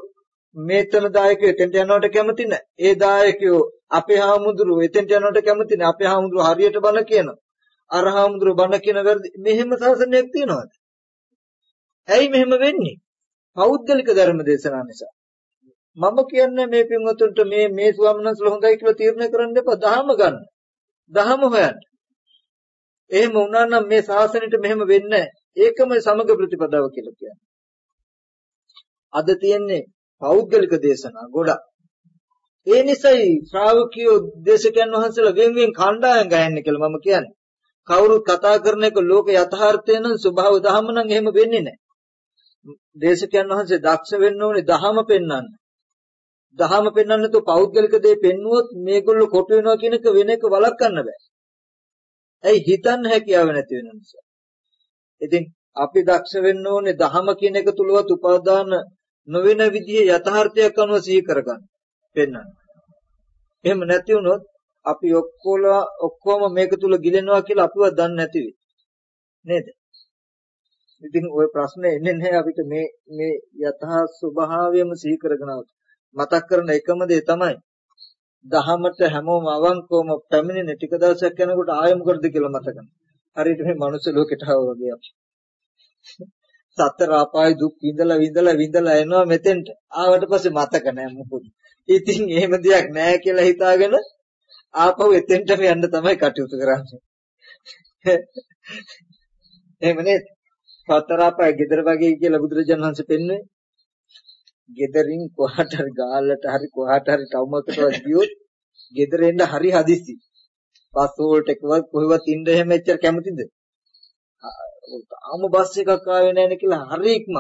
Speaker 1: මේතන දායකයෝ එතෙන්ට යනවට කැමති නැහැ. ඒ දායකයෝ අපේ හාමුදුරුවෝ එතෙන්ට යනවට කැමති නැහැ. අපේ හාමුදුරුවෝ හරියට බල කියනවා. අරහාමුදුර බණ කියන වැරදි මෙහෙම සාසනයක් තියනවාද? ඇයි මෙහෙම වෙන්නේ? පෞද්ගලික ධර්ම දේශනා නිසා. මම කියන්නේ මේ පින්වතුන්ට මේ මේ ස්වාමීන් වහන්සේලා හොඳයි කියලා තීරණය කරන්න එපා. දහම ගන්න. දහම හොයන්න. එහෙම වුණා නම් මේ ශාසනයට මෙහෙම වෙන්නේ ඒකම සමග ප්‍රතිපදාව කියලා කියන්නේ. අද තියෙන්නේ පෞද්ගලික දේශනා ගොඩක්. ඒ නිසායි ශ්‍රාවකයෝ දේශකයන් වහන්සේලා වෙන වෙන කණ්ඩායම් ගහන්නේ කියලා මම කියන්නේ. කවුරුත් කතා කරන එක ලෝක යථාර්ථය නම් ස්වභාව දහම නම් එහෙම වෙන්නේ නැහැ. දේශකයන් වහන්සේ දක්ෂ වෙන්න ඕනේ දහම පෙන්වන්න. දහම පෙන්වන්න තු පෞද්ගලික දේ පෙන්නුවොත් මේගොල්ලෝ කොට වෙනවා කියන එක වෙන එක වළක්වන්න බෑ. ඇයි හිතන්න හැකියාව නැති වෙන නිසා. ඉතින් අපි දක්ෂ වෙන්න ඕනේ දහම කියන එක තුලවත් උපාදාන නොවන විදිහේ යථාර්ථයක් අනුව සිහි කරගන්න. පෙන්වන්න. එහෙම නැති වුණොත් අපි ඔක්කොලා ඔක්කොම මේක තුල ගිලෙනවා කියලා අපිව දන්නේ නැති වෙයි. නේද? ඉතින් ওই ප්‍රශ්නේ එන්නේ නැහැ අපිට මේ මේ යථා ස්වභාවයම සිහි කරගෙන මතක් කරන එකම දේ තමයි දහමට හැමෝම අවංකවම පැමිණෙන ටික දවසක් යනකොට ආයෙ මොකද කියලා මතක හරියට මේ මනුස්ස ලෝකෙට ආව වගේ අපි. සතර අපාය දුක් විඳලා විඳලා විඳලා එනවා මෙතෙන්ට. ආවට පස්සේ මතක නැහැ මොකද. ඉතින් එහෙම දෙයක් නැහැ කියලා හිතාගෙන ආපහු එතෙන්ටම යන්න තමයි කටයුතු කරන්නේ. එහෙම නේද? සතර අපාය gedara වගේ කියලා බුදුරජාණන් වහන්සේ පෙන්වන්නේ. Gederin කොහාට හරි ගාල්ලට හරි කොහාට හරි ටවුමකටවත් ගියොත් gedara එන්න හරි හදිස්සි. බස් වලට එකවත් කොහෙවත් ඉන්න එහෙම එච්චර කැමතිද? ආම බස් එකක් ආවේ නැහැ කියලා හරි ඉක්ම.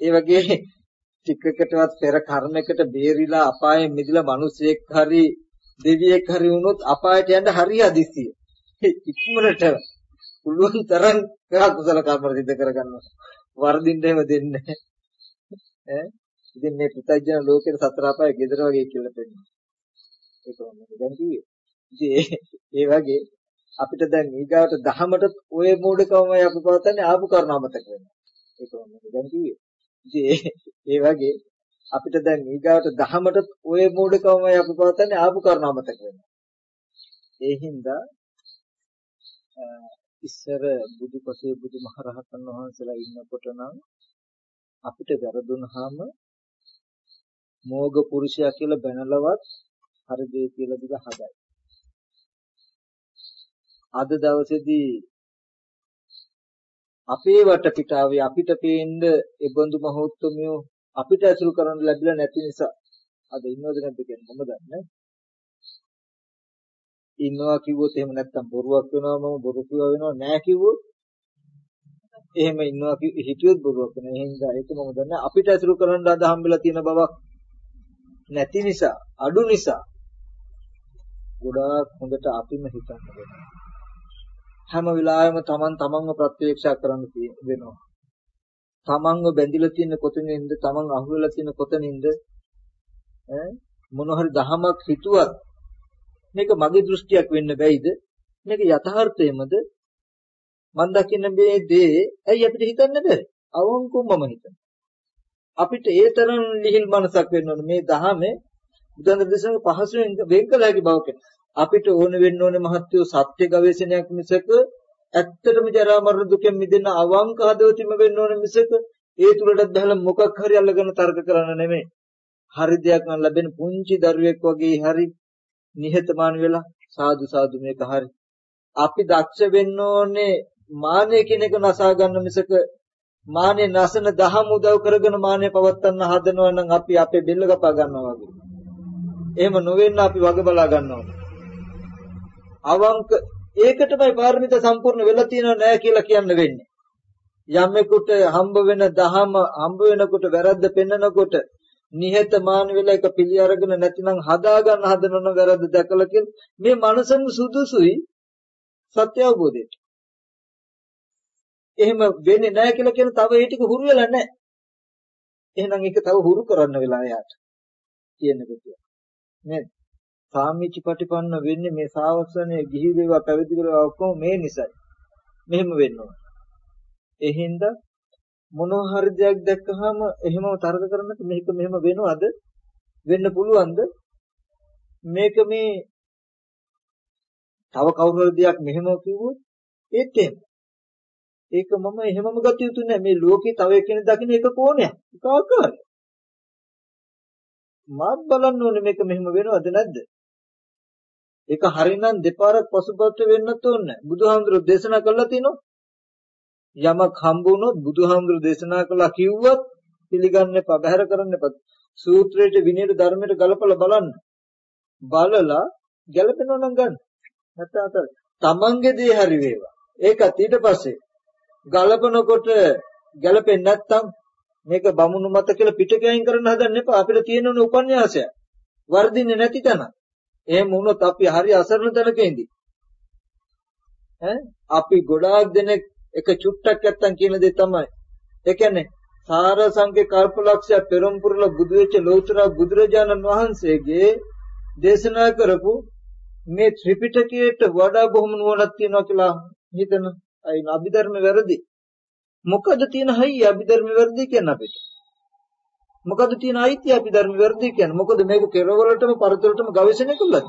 Speaker 1: ඒ වගේ ටිකකටවත් පෙර කර්මයකට බේරිලා අපායෙන් මිදලා මිනිසෙක් හරි දෙවියෙක් හරි වුණොත් අපායට යන්න හරි හදිස්සිය. ඉක්මනට පුළුවන් තරම් කුසල කර්ම සිද්ධ කරගන්නවා. වර්ධින්න එහෙම දෙන්නේ නැහැ. ඉතින් මේ පුතඥ ලෝකේ සතර අපාය gedara වගේ කියලා පෙන්නනවා. ඒක මොනවද දැන් කිව්වේ? ඉතින් ඒ වගේ අපිට දැන් ඊගාවට දහමට ඔය මූඩකමයි අපි පවත්න්නේ ආපු කරුණාමතක වෙනවා. ඒක මොනවද දැන් කිව්වේ? ඉතින් ඒ වගේ අපිට දැන් ඊගාවට දහමට ඔය මූඩකමයි අපි පවත්න්නේ ආපු කරුණාමතක වෙනවා. ඒ හින්දා ඉස්සර බුදුපසේ බුදුමහරහතන් වහන්සේලා ඉන්නකොට නම් අපිට වැරදුනහම මෝග පුරුෂයා කියලා බැනලවත් හරි දේ කියලා දිග හදයි. අද දවසේදී අපේ වටපිටාවේ අපිට පේන්න ඒබඳු මහෞත්තුමියෝ අපිට ඇසුරු කරන්න ලැබිලා නැති නිසා අද ඉන්නවද නැද්ද කියන්නේ මම දන්නේ ඉන්නවා කිව්වොත් එහෙම නැත්තම් බොරුවක් වෙනවා මම බොරු කිව්වා වෙනවා නෑ කිව්වොත්. එහෙම ඉන්නවා හිටියොත් බොරුවක් වෙනවා. ඒ හින්දා ඒක මම දන්නේ අපිට ඇසුරු කරන්න අද හම්බෙලා තියෙන බවක් නැති නිසා අඩු නිසා ගොඩාක් හොඳට අපිම හිතන්න වෙනවා. හැම වෙලාවෙම Taman Tamanව ප්‍රත්‍යක්ෂ කරන්න වෙනවා. තමන්ව බැඳිලා තියෙන කොතනින්ද තමන් අහුවෙලා තියෙන කොතනින්ද ඈ මොන හරි දහමක් හිතුවත් මේක මගේ දෘෂ්ටියක් වෙන්න බැයිද? මේක යථාර්ථයමද මම දකින්න මේ දේ ඇයි අපිට හිතන්න බැරි? අවංකවම මම හිතන අපිට ඒ තරම් ලිහිල් මනසක් වෙන්න ඕනේ මේ දහමේ බුදුන් දර්ශන පහසුවෙන් වෙන් කළ හැකි බවක අපිට ඕන වෙන්න ඕනේ මහත්වෝ සත්‍ය ගවේෂණයක් මිසක ඇත්තටම ජරා මරණ දුකෙන් මිදෙන්න අවංක හදවතින්ම වෙන්න ඕනේ මිසක ඒ තුලටත් බහලා මොකක් හරි අල්ලගෙන තර්ක කරන්න නෙමෙයි. හරි දෙයක් නම් ලැබෙන පුංචි දරුවෙක් වගේ හරි නිහතමානී වෙලා සාදු සාදු මේක හරි. අපි දක්ෂ වෙන්න ඕනේ මානෙ කියන එක නසා ගන්න මිසක මානෙ නැසන දහම් උදව් කරගෙන මානෙ පවත්තන්න හදනවා නම් අපි අපේ බෙල්ල කපා ගන්නවා වගේ. එහෙම නොවෙන්න අපි වග බලා ගන්නවා. අවංක ඒකටමයි පාරමිතා සම්පූර්ණ වෙලා තියෙනව නෑ කියලා කියන්න වෙන්නේ. යමෙකුට හම්බ වෙන දහම හම්බ වෙනකොට වැරද්ද පෙන්නකොට නිහතමානී වෙලා එක පිළි අරගෙන නැතිනම් හදා ගන්න හදනන වැරද්ද දැකලා කියලා මේ මනසම සුදුසුයි සත්‍ය අවබෝධයට. එහෙම වෙන්නේ නැහැ කියලා කියන තව ඒ ටික හුරු වෙලා නැහැ. එහෙනම් ඒක තව හුරු කරන්න වෙලා යාට. කියන කොට. නේද? සාමිච්ච ප්‍රතිපන්න වෙන්නේ මේ සාවසනේ ගිහි වේවා පැවිදි වේවා ඔක්කොම මේ නිසයි. මෙහෙම වෙන්න ඕන. ඒ හින්දා මොනවා හරි දෙයක් දැක්කහම එහෙමම තර්ක කරන්නත් මේක මෙහෙම වෙනවද? වෙන්න පුළුවන්ද? මේක මේ තව කවුරු හරි දෙයක් මෙහෙම කිව්වොත් ඒත් එහෙම. ඒක මම එහෙමම ගත යුතු නෑ. මේ ලෝකේ තව එක්කෙනෙක් දකින්න එක කෝණයක්. එක ආකාරයක්. මාත් බලන්න ඕනේ මේක මෙහෙම වෙනවද නැද්ද? ඒක හරිනම් දෙපාරක් පසුපසට වෙන්නත් ඕනේ. බුදුහාමුදුරුවෝ දේශනා කළා තියෙනවා. යමක් හම්බ වුණොත් බුදුහාමුදුරුවෝ දේශනා කළා කිව්වත් පිළිගන්න එපා, බැහැර කරන්න එපා. සූත්‍රයට විනයට ධර්මයට ගලපලා බලන්න. බලලා ගැලපෙනවා නම් ගන්න. නැත්නම් අතර තමන්ගේ දේ හරි වේවා. ඒකත් ඊට පස්සේ ගලපනකොට ගැලපෙන්නේ නැත්නම් මේක බමුණු මත කියලා පිටකයෙන් කරන්න හදන්න එපා. අපිට තියෙනුනේ උපන්යාසය. වර්ධින්නේ නැති තැන. එහෙම වුණොත් අපි හරි අසරණ තැනක ඉඳී. ඈ අපි ගොඩාක් දෙනෙක් එක චුට්ටක් නැත්තම් කියන දේ තමයි. ඒ කියන්නේ සාර සංකේ කල්පලක්ෂය පෙරම්පුරල බුදු වෙච්ච ලෞතර බුදුරජාණන් වහන්සේගේ දේශනා කරපු මේ ත්‍රිපිටකයට වඩා බොහොම නුවණක් තියෙනවා කියලා හිතන අය අභිධර්ම වැරදි. මොකද තියෙන හයිය අභිධර්ම වැරදි කියන්නේ අපිට. මොකද තියෙන අයිතිය අභිධර්ම වැරදි කියන්නේ. මොකද මේක කෙරවලටම පරතරටම ගවේෂණය කළාද?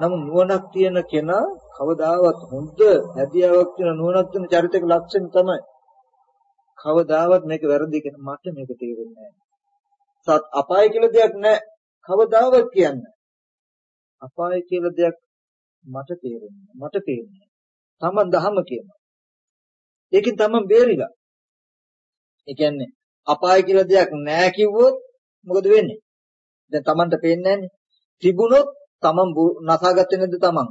Speaker 1: නමුත් නුවණක් තියෙන කෙනා කවදාවත් හොඳ හැදියාවක් තියෙන නුවණක් තියෙන චරිතයක ලක්ෂණ තමයි. කවදාවත් මේක වැරදි කියන මට මේක තේරෙන්නේ නැහැ. සත් අපාය කියලා දෙයක් නැහැ. කවදාවත් කියන්නේ. අපාය කියලා දෙයක් මට තේරෙන්නේ මට තේරෙන්නේ. තමන් දහම කියනවා. ඒකෙන් තමන් බේරිලා. ඒ කියන්නේ අපාය කියලා දෙයක් නැහැ කිව්වොත් මොකද වෙන්නේ? දැන් තමන්ට පේන්නේ නැන්නේ. තිබුණොත් තමන් නසාගත්තේ නැද්ද තමන්?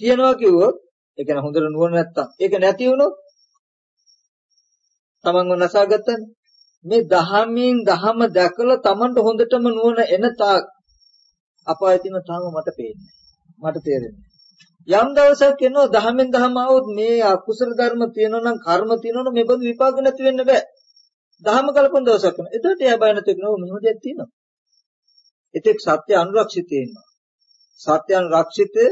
Speaker 1: තියනවා කිව්වොත් ඒ කියන්නේ හොඳට නුවණ නැත්තම් ඒක නැති වුණොත් තමන්ව නසාගත්තනේ. මේ දහමින් දහම දැකලා තමන්ට හොඳටම නුවණ එන තාක් අපාය තියෙන තාම මට පේන්නේ. මට තේරෙන්නේ. යම් දවසක් එනවා දහමෙන් දහම આવොත් මේ අකුසල ධර්ම තියෙනවා නම් කර්ම තියෙනවා නම් මේ බඳු විපාක නැති වෙන්න බෑ. දහම කල්පන දවසක් වෙනවා. එතකොට එයා බය නැති වෙනවා. මෙහෙම දෙයක් තියෙනවා. එතෙක් සත්‍ය අනුරක්ෂිතේ ඉන්නවා. සත්‍ය අනුරක්ෂිතේ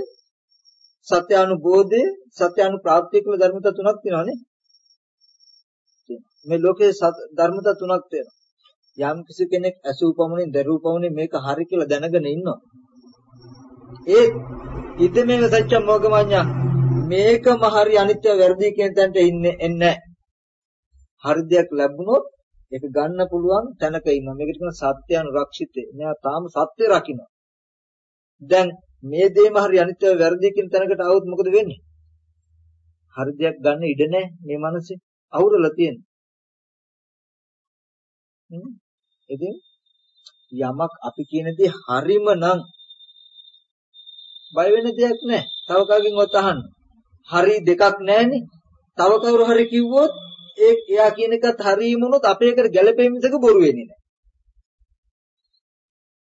Speaker 1: සත්‍ය අනුබෝධේ සත්‍ය අනුප්‍රාප්තිය කියලා ධර්මතා තුනක් තියෙනවානේ. මේ ලෝකේ ධර්මතා තුනක් තියෙනවා. යම් කිසි කෙනෙක් ඇසූ පමණින් දරූ පමණින් මේක හරි කියලා දැනගෙන ඉන්නවා. ඒ ඉදමේව සත්‍ය මොගමඤ්ඤා මේකම හරි අනිත්‍ය වැරදි කියන තැනට ඉන්නේ එන්නේ හරි දෙයක් ලැබුණොත් ඒක ගන්න පුළුවන් තැනක ඉන්නවා. මේකට කියන සත්‍ය අනුරක්ෂිතේ. මෙයා තාම සත්‍ය රකින්න. දැන් මේ දේම හරි අනිත්‍ය වැරදි කියන තැනකට આવුත් මොකද වෙන්නේ? හරි දෙයක් ගන්න ඉඩ නැහැ මේ මනසේ. අවුරලා තියෙන්නේ. ඉතින් යමක් අපි කියන දේ හරිම නම් බය වෙන්න දෙයක් නැහැ. තව කවකින්වත් අහන්න. හරි දෙකක් නැහැනේ. තව කවුරු හරි කිව්වොත් ඒ එයා කියන එකත් හරියම වුණොත් අපේ එකට ගැළපෙන්නේ මිසක බොරු වෙන්නේ නැහැ.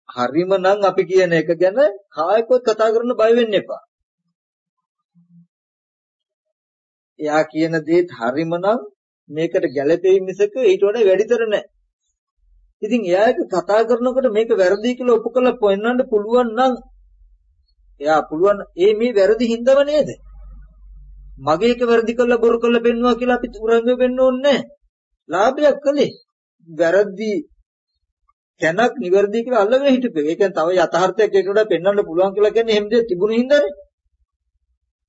Speaker 1: හරිම නම් අපි කියන එක ගැන කායකවත් කතා කරන්න බය වෙන්න එපා. එයා කියන දේත් හරිම නම් මේකට ගැළපෙයි මිසක ඊට වඩා වැඩිතර නැහැ. ඉතින් එයා එක කතා කරනකොට මේක වැරදි කියලා ඔප්පු කරලා පොන්නන්න පුළුවන් නම් එයා පුළුවන් ඒ මේ වැරදි හින්දම නේද? මගේ එක වැරදි කළා බොරු කළා පෙන්නවා කියලා අපි උරංග වෙන්න ඕනේ නැහැ. ලාභයක් කළේ. වැරදි තැනක් නිවැරදි කියලා අල්ලගෙන හිටපේ. ඒ කියන්නේ තව යථාර්ථයක් ඒකට වඩා පෙන්වන්න පුළුවන් කියලා කියන්නේ එහෙම දෙයක් තිබුණු හින්දානේ.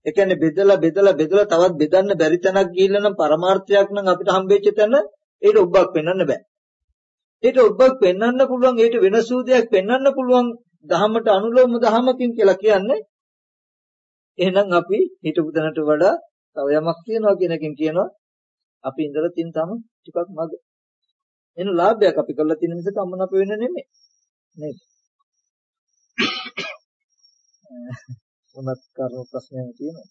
Speaker 1: ඒ කියන්නේ බෙදලා බෙදලා බෙදලා තවත් බෙදන්න බැරි තැනක් ගිහිල්ලා නම් පරමාර්ථයක් නම් අපිට හම්බෙච්ච තැන ඒකට ඔබ්බක් පෙන්වන්න බෑ. ඒකට ඔබ්බක් පෙන්වන්න පුළුවන් ඒකට වෙනස් වූ දෙයක් පෙන්වන්න පුළුවන් දහමට අනුලෝම දහමකින් කියලා කියන්නේ එහෙනම් අපි හිතපු දැනට වඩා තව යමක් තියනවා කියන එකෙන් කියනවා. අපි ඉඳලා තින් තම ටිකක් මග. එන ලාභයක් අපි කරලා තියෙන නිසා අමනප වෙන්න නෙමෙයි. නේද? <coughs> මොනක් කර්ම ප්‍රශ්නයක් තියෙනවා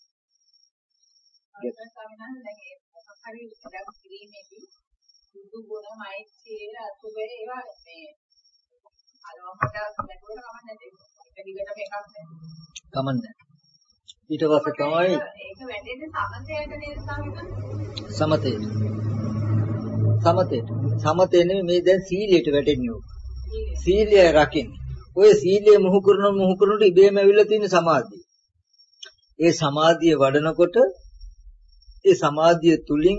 Speaker 4: හරි ඉඩක් කිරීමේදී බුදු ගුණ මෛත්‍රිය අසුබේ ඒවා මේ අලවකට නැතුවට කමන්නේ
Speaker 1: ඊට පස්සේ තමයි
Speaker 4: ඒක වැටෙන්නේ සමතයට නේද සමිත
Speaker 1: සමතේ සමතේ සමතේ නෙමෙයි මේ දැන් සීලයට වැටෙන්නේ ඕක. සීලය. රකින්න. ඔය සීලය මුහු කරන මුහු කරනට ඉබේම ඇවිල්ලා තියෙන සමාධිය. ඒ සමාධිය වඩනකොට ඒ සමාධිය තුලින්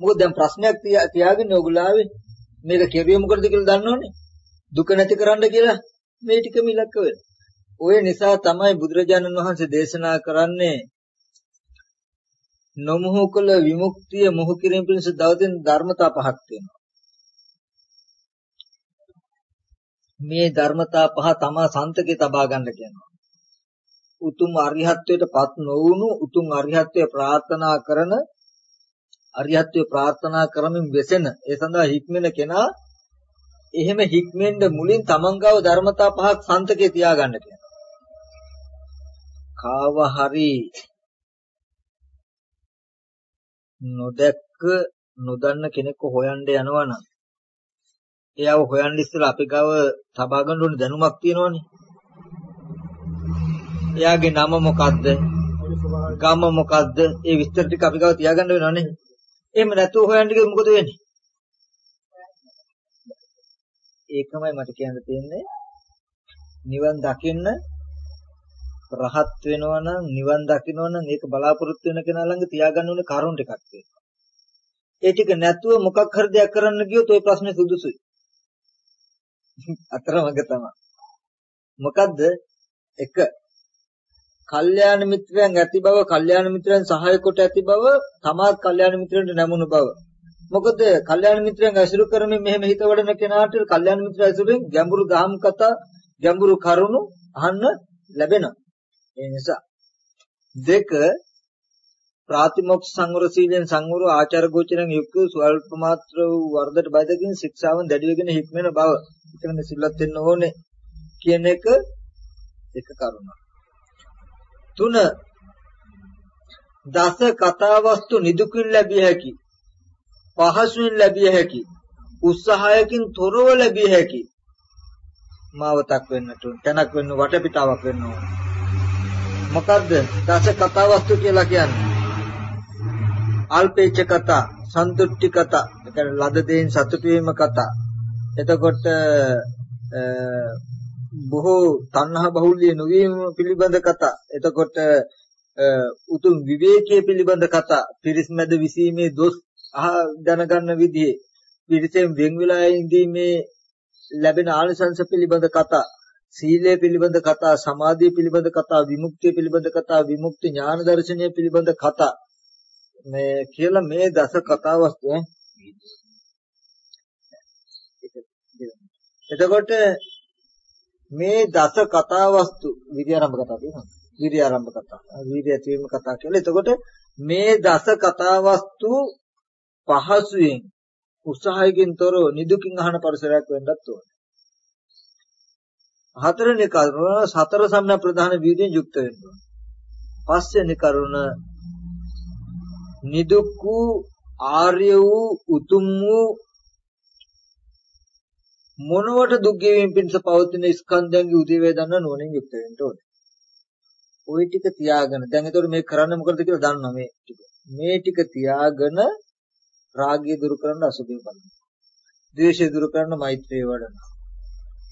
Speaker 1: මොකද දැන් ප්‍රශ්නයක් තියාගෙන ඔයගොල්ලෝ ආවේ මේක කෙරුවේ මොකටද කියලා දන්නවනේ දුක නැති කරන්න කියලා මේ ටිකම ඉලක්ක වෙනවා ඔය නිසා තමයි බුදුරජාණන් වහන්සේ දේශනා කරන්නේ නොමුහු කළ විමුක්තිය මොහු කිරීම පිණිස දවදින ධර්මතා පහක් තියෙනවා. මේ ධර්මතා පහ තමා සන්තකේ තබා ගන්න කියනවා. උතුම් අරිහත්වයට පත් නොවුණු උතුම් අරිහත්වය ප්‍රාර්ථනා කරන අරිහත්වය ප්‍රාර්ථනා කරමින් වෙසෙන ඒ සඳහා හික්මෙන කෙනා එහෙම හික්මෙන්න මුලින් තමන්ගව ධර්මතා පහක් සන්තකේ තියාගන්න කියනවා. කාව හරි නොදැක්ක නොදන්න කෙනෙක්ව හොයන්න යනවනම් එයාව හොයන්න ඉස්සෙල්ලා අපි ගාව තබා ගන්න ඕනේ දැනුමක් තියෙනවනේ. එයාගේ නම මොකද්ද? ගම මොකද්ද? ඒ විස්තර ටික අපි ගාව තියාගන්න වෙනවනේ. එහෙම නැතුව හොයන්න ගියොත් මොකද වෙන්නේ? ඒකමයි මට කියන්න තියෙන්නේ. නිවන් දකින්න රහත් වෙනවා නම් නිවන් දකින්න නම් ඒක බලාපොරොත්තු වෙන කෙනා ළඟ තියාගන්න ඕනේ කරුණ ටිකක් තියෙනවා. ඒ ටික නැතුව මොකක් හරි දෙයක් කරන්න ගියොත් ওই ප්‍රශ්නේ සුදුසුයි. අතරමඟ තමයි. මොකද්ද? එක කල්යාණ මිත්‍රයන් ඇති බව, කල්යාණ මිත්‍රයන් සහාය කොට ඇති බව, තමාත් කල්යාණ මිත්‍රයන්ට නැමුණු බව. මොකද කල්යාණ මිත්‍රයන් ඇසුරු කරමින් මෙහෙම හිත වඩන කෙනාට කල්යාණ මිත්‍ර ඇසුරෙන් ගැඹුරු දහම් කතා, ගැඹුරු කරුණු අහන්න ලැබෙනවා. ඒ නිසා දෙක ප්‍රාතිමොක්ෂ සංවර සීලෙන් සංවර ආචාර ගෝචරයෙන් යුක්ත ස්වල්ප මාත්‍ර වූ වර්ධට බයදකින් ශික්ෂාවෙන් දැඩි වෙගෙන හික්මෙන බව. එතන සිල්වත් වෙන්න ඕනේ කියන එක එක කරුණක්. තුන දස කතාවස්තු නිදුකින් ලැබිය හැකි පහසුවෙන් ලැබිය හැකි උත්සාහයකින් තොරව ලැබිය හැකි. මාවතක් වෙන්නට තැනක් වෙන්න වටපිටාවක් වෙන්න ඕන මොකද්ද දස කතාවස්තු කියලා කියන්නේ? අල්පේච්ඡ කතා සන්තුට්ටි කතා. ඒ කියන්නේ ලද දෙයින් සතුටු වීම කතා. එතකොට බොහෝ තණ්හා බහුල්‍ය නොවීම පිළිබඳ කතා. එතකොට උතුම් විවේකයේ පිළිබඳ කතා. පිරිස් මැද විසීමේ දොස් දැනගන්න විදිහේ පිරිසෙන් වෙන් වෙලා ඉඳීමේ ලැබෙන ආනිසංස පිළිබඳ කතා. සීලය පිළිබඳ කතා, සමාධිය පිළිබඳ කතා, විමුක්තිය පිළිබඳ කතා, විමුක්ති ඥාන දර්ශනය පිළිබඳ කතා. මේ කියලා මේ දස කතාවස්තු එතකොට මේ දස කතා වස්තු විද්‍යාරම්භ කතා තියෙනවා. විද්‍යාරම්භ කතා. වීර්ය ඇතිවීම කතා කියලා. එතකොට මේ දස කතා වස්තු පහසුවෙන් උත්සාහයකින් තොරව නිදුකින් අහන පරිසරයක් වෙන්නත් ඕනේ. හතරවෙනි කරුණ සතර සම්‍යක් ප්‍රධාන වීර්යයෙන් යුක්ත වෙන්න ඕනේ. පස්වෙනි කරුණ නිදුක් වූ ආර්ය වූ උතුම් වූ මොනවට දුක් ගෙවීම පිණිස පවතින ස්කන්ධයන්ගේ උදේවැය දන්න නුවණින් යුක්ත වෙන්න ඕනේ. ওই ටික තියාගෙන දැන් ඒතකොට මේ කරන්න මොකද කියලා දන්නවා මේ ටික. මේ ටික තියාගෙන රාගය දුරු කරන්න අසුභය බලනවා. ද්වේෂය දුරු කරන්න මෛත්‍රිය වඩනවා.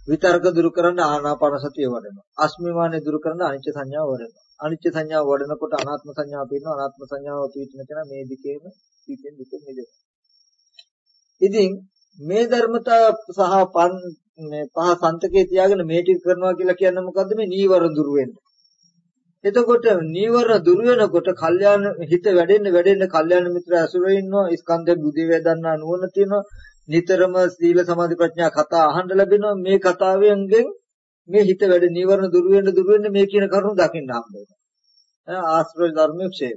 Speaker 1: විතර්ක දුරු කරන්න ආනාපාන සතිය වඩනවා. අස්මිමානය දුරු කරන්න අනිච්ච සංඥාව වඩනවා. අනිච්ච සංඥාව වඩනකොට අනාත්ම සංඥාව පේනවා. අනාත්ම සංඥාව පිටින කෙනා මේ දිකේම පිටින් දිකෙන් මිදෙනවා. ඉතින් මේ ධර්මතා සහ පන් මේ පහ සන්තකේ තියාගෙන මේ ටික කරනවා කියලා කියන්නේ මොකද්ද මේ නීවරණ දුරු වෙන්න. එතකොට නීවරණ දුරු වෙනකොට කල්යාණ හිත වැඩෙන්න වැඩෙන්න කල්යාණ මිත්‍ර ඇසුරේ ඉන්නවා ස්කන්ධ බුද්ධි වේදන්නා නුවණ තියෙනවා නිතරම සීල සමාධි ප්‍රඥා කතා අහන්න ලැබෙනවා මේ කතාවෙන්ගෙන් මේ හිත වැඩ නීවරණ දුරු වෙන්න දුරු වෙන්න මේ කියන කරුණු දකින්න හම්බ වෙනවා ආශ්‍රය ධර්මයේ ක්ෂය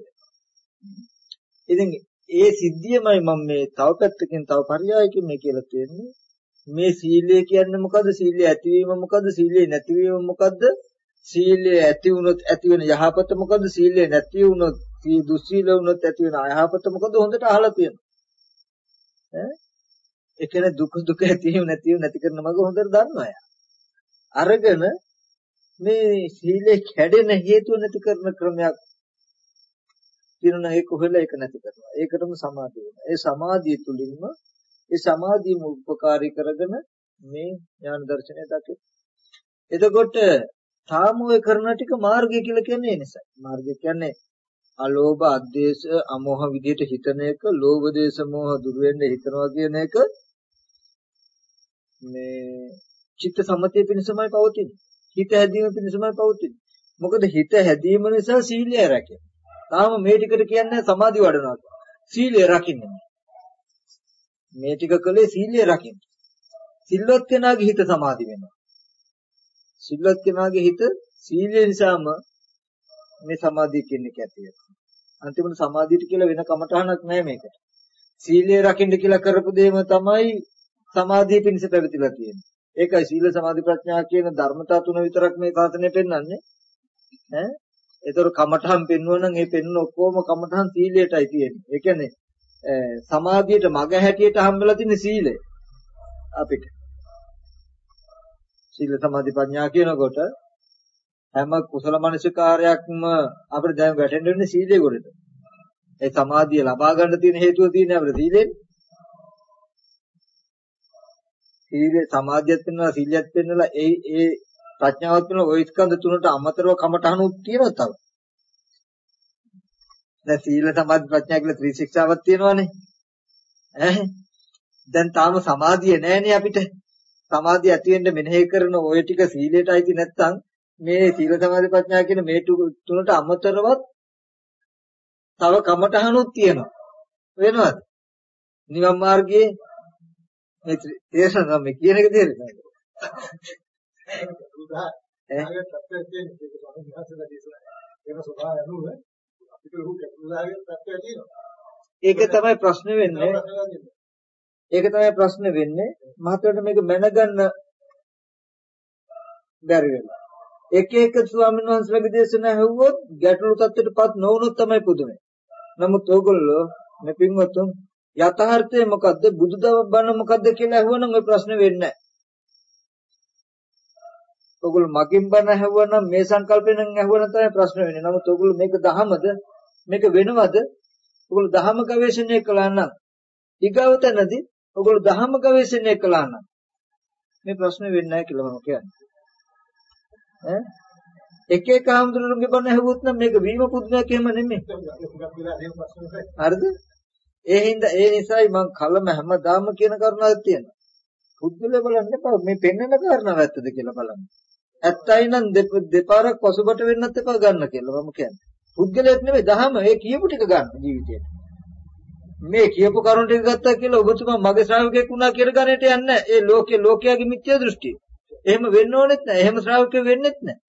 Speaker 1: ඉතින් ඒ සිද්ධියමයි මම මේ තව පැත්තකින් තව පරයයකින් මේ කියලා තියෙන්නේ. මේ සීලය කියන්නේ මොකද්ද? සීලය ඇතිවීම මොකද්ද? සීලය නැතිවීම මොකද්ද? සීලය ඇති වුණොත් ඇති වෙන යහපත මොකද්ද? සීලය නැති වුණොත් දුස්සීල වුණොත් ඇති වෙන අයහපත මොකද්ද? හොඳට අහලා තියෙනවා. ඈ ඒ කියන්නේ දුක දුක ඇතිවීම නැතිවීම නැති කරන මග හොඳට දන්නවා යා. අරගෙන මේ සීලේ කැඩෙන හේතුව නැති කරන ක්‍රමයක් තියෙනවා ඒක හොයලා ඒක නැති කරනවා. ඒකටම සමාධිය වෙනවා. ඒ සමාධිය තුලින්ම ඒ සමාධියම උපකාරී කරගෙන මේ ඥාන දර්ශනය දකින. එතකොට තාම ඔය කරන ටික මාර්ගය කියලා කියන්නේ ඒ නිසා. මාර්ගය කියන්නේ අලෝභ, අද්වේෂ, අමෝහ විදිහට හිතන එක, ලෝභ, දේශ, මෝහ දුර වෙන්න හිතනවා කියන එක මේ චිත්ත සමතය පිණිසමයි පවතින්නේ. හිත හැදීම පිණිසමයි පවතින්නේ. මොකද හිත හැදීම නිසා සීලය රැකෙනවා. තාම මේ ටිකට කියන්නේ සමාධි වඩනවා. සීලය රකින්නේ. මේ ටික කළේ සීලය රකින්න. සිල්වත් කෙනාගේ හිත සමාධි වෙනවා. සිල්වත් කෙනාගේ හිත සීලය නිසාම මේ සමාධිය කියන්නේ කැතිය. අන්තිමට සමාධියට කියලා වෙන කමටහනක් නැහැ මේකට. සීලය රකින්න කියලා කරපු දෙයම තමයි සමාධිය පිණිස පැවතිලා තියෙන්නේ. ඒකයි සීල සමාධි ප්‍රඥා කියන ධර්මතා තුන විතරක් මේ කාතනේ පෙන්වන්නේ. ඈ ඒතර කමඨහන් පෙන්වනනම් ඒ පෙන්වන ඔක්කොම කමඨහන් සීලයටයි තියෙන්නේ. ඒ කියන්නේ සමාධියට මග හැටියට හම්බලා තියෙන සීලය අපිට. සීල සමාධි ප්‍රඥා කියනකොට හැම කුසල මනසිකාරයක්ම අපිට දැන් වැටෙන්න වෙන්නේ සීලේ කොටද. ඒ සමාධිය ලබා ගන්න තියෙන හේතුව තියෙන්නේ අපිට සීලෙන්. සීලේ සමාධියත් වෙනවා සීලියත් වෙනවා ඒ ඒ ප්‍රඥාවත් වෙනවා ওই ස්කන්ධ තුනට අමතරව කමටහනුත් තියෙනවා තව. දැන් සීල සමාධි ප්‍රඥා කියලා ත්‍රිශික්ෂාවක් තියෙනවානේ. ඈ දැන් තාම සමාධිය නැහැනේ අපිට. සමාධිය ඇති වෙන්න මෙනෙහි කරන ওই ටික සීලයට අයිති නැත්නම් මේ සීල සමාධි ප්‍රඥා කියන මේ තුනට අමතරවත් තව කමටහනුත් තියෙනවා. වෙනවද? නිවන් මාර්ගයේ මේ තේරෙනවා මේ කියන එක
Speaker 2: දේශනා තියෙනවා.
Speaker 1: ඒක තමයි ප්‍රශ්නේ වෙන්නේ. ඒක තමයි ප්‍රශ්නේ වෙන්නේ. මහත්වට මේක මැනගන්න බැරි වෙනවා. එක එක ස්වාමීන් වහන්සේලාගේ දේශනා ඇහුවොත් ගැටලු තත්ත්වයටපත් නොවුනොත් තමයි පුදුමයි. නමුත් ඕගොල්ලෝ මේ පින්වත්තුන් යථාර්ථය මොකද්ද බුදුදව බණ මොකද්ද කියලා අහුවනම් ওই ප්‍රශ්නේ වෙන්නේ නැහැ. ඔගොල්ලෝ මගින් බණ ඇහුවනම් මේ සංකල්පෙන් ඇහුවනම් තමයි ප්‍රශ්න වෙන්නේ. නමුත් ඔගොල්ලෝ මේක දහමද මේක වෙනවද? ඔගොල්ලෝ දහම ගවේෂණය කළා නම් ඊගවතනදී ඔගොල්ලෝ දහම ගවේෂණය කළා නම් මේ ප්‍රශ්න වෙන්නේ නැහැ කියලා මම කියන්නේ. ඈ එක එක ආම්දුරුන්ගේ බණ ඇහුවොත් නම් මේක වීම පුදුමයක් එහෙම නෙමෙයි. හරිද? ඒ හින්දා ඒ නිසායි මම කලම හැමදාම කියන කරුණාවක් තියෙනවා. පුදුල බලන්න එපා මේ පෙන්වන කාරණාව ඇත්තද කියලා බලන්න. ඇත්තයි නම් දෙපාරක් පසුබට වෙන්නත් එපා ගන්න කියලා මම කියන්නේ. පුද්ගලයෙක් නෙමෙයි දහම ඒ කියපු ටික ගන්න ජීවිතේට. මේ කියපු කරුණ ටික ගත්තා කියලා ඔබතුමා මගේ ශ්‍රාවකෙක් වුණා කියලා ගන්නට යන්නේ ඒ ලෝකේ ලෝකයාගේ මිත්‍යා දෘෂ්ටිය. එහෙම වෙන්න ඕනෙත් නැහැ. එහෙම ශ්‍රාවකෙ වෙන්නෙත් නැහැ.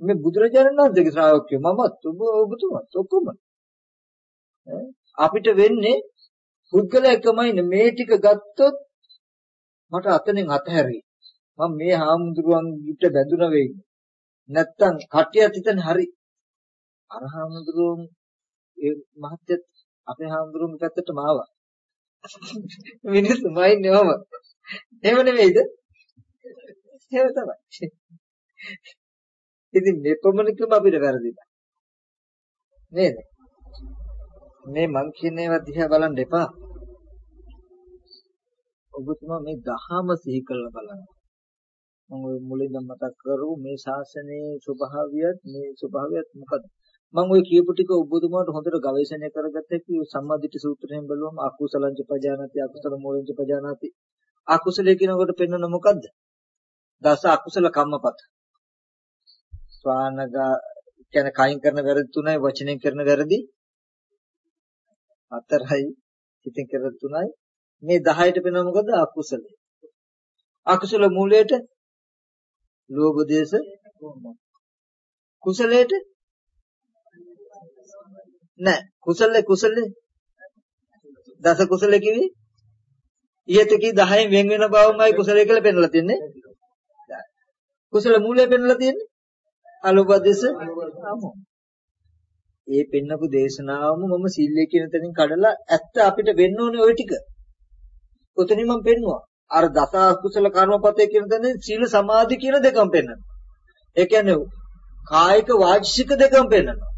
Speaker 1: මේ බුදුරජාණන් වහන්සේගේ ශ්‍රාවකයෝ මමත් ඔබ ඔබතුමත් ඔක්කොම. අපිට වෙන්නේ පුද්ගලයා එකමයි මේ ටික ගත්තොත් මට අතනෙන් අතහැරි. මම මේ හාමුදුරුවන්ගිට බැඳුන වෙයි. නැත්තම් කටියත් හිතන හරි. අර හාමුදුරුවන් ඒ මහත්යත් අපේ හාමුදුරුවන්ගේ පැත්තටම ආවා. මිනිස්සු මයින්නේ ඔහම. එහෙම නෙවෙයිද? එහෙම තමයි. ඉතින් මේ ප්‍රමණිකම අපිට වැරදිලා. නේද? මේ මං කියන ඒවා දිහා බලන්න එපා. ඔබතුමා මේ දහම සිහි කරලා බලන්න. මම ඔය මුලින්ම මතක් කරු මේ ශාසනයේ ස්වභාවයත් මේ ස්වභාවයත් මොකද? මම ඔය කියපු ටික ඔබතුමාට හොඳට ගවේෂණය කරගත්ත හැකි සම්මාදිට සූත්‍රයෙන් බැලුවම අකුසලංච පජානාති අකුසල මූලංච පජානාති අකුසලයේ කියනකොට පෙන්වන මොකද්ද? දස අකුසල කම්මපත. ස්වානගා කියන්නේ කයින් කරන වැරදි තුනයි වචනෙන් කරන වැරදි හතරයි හිතෙන් කරන තුනයි මේ 10ට වෙන මොකද අකුසල අකුසල මූලයට ලෝභ දේශ කුසලයට නෑ කුසල කුසල දස කුසල කිවි ඊට කී 10න් වෙන වෙන බවමයි කුසලයේ කියලා පෙන්නලා තියන්නේ කුසල මූලය පෙන්නලා තියන්නේ අලෝපදේශ ඒ පෙන්නපු දේශනාවම මම සීලය කියන තැනින් කඩලා ඇත්ත අපිට වෙන්න ඕනේ ওই ටික. උතනින් මම පෙන්නවා. අර දස අකුසල කර්මපතේ කියන තැනින් සීල සමාධි කියන දෙකම පෙන්වනවා. ඒ කියන්නේ කායික වාචික දෙකම පෙන්වනවා.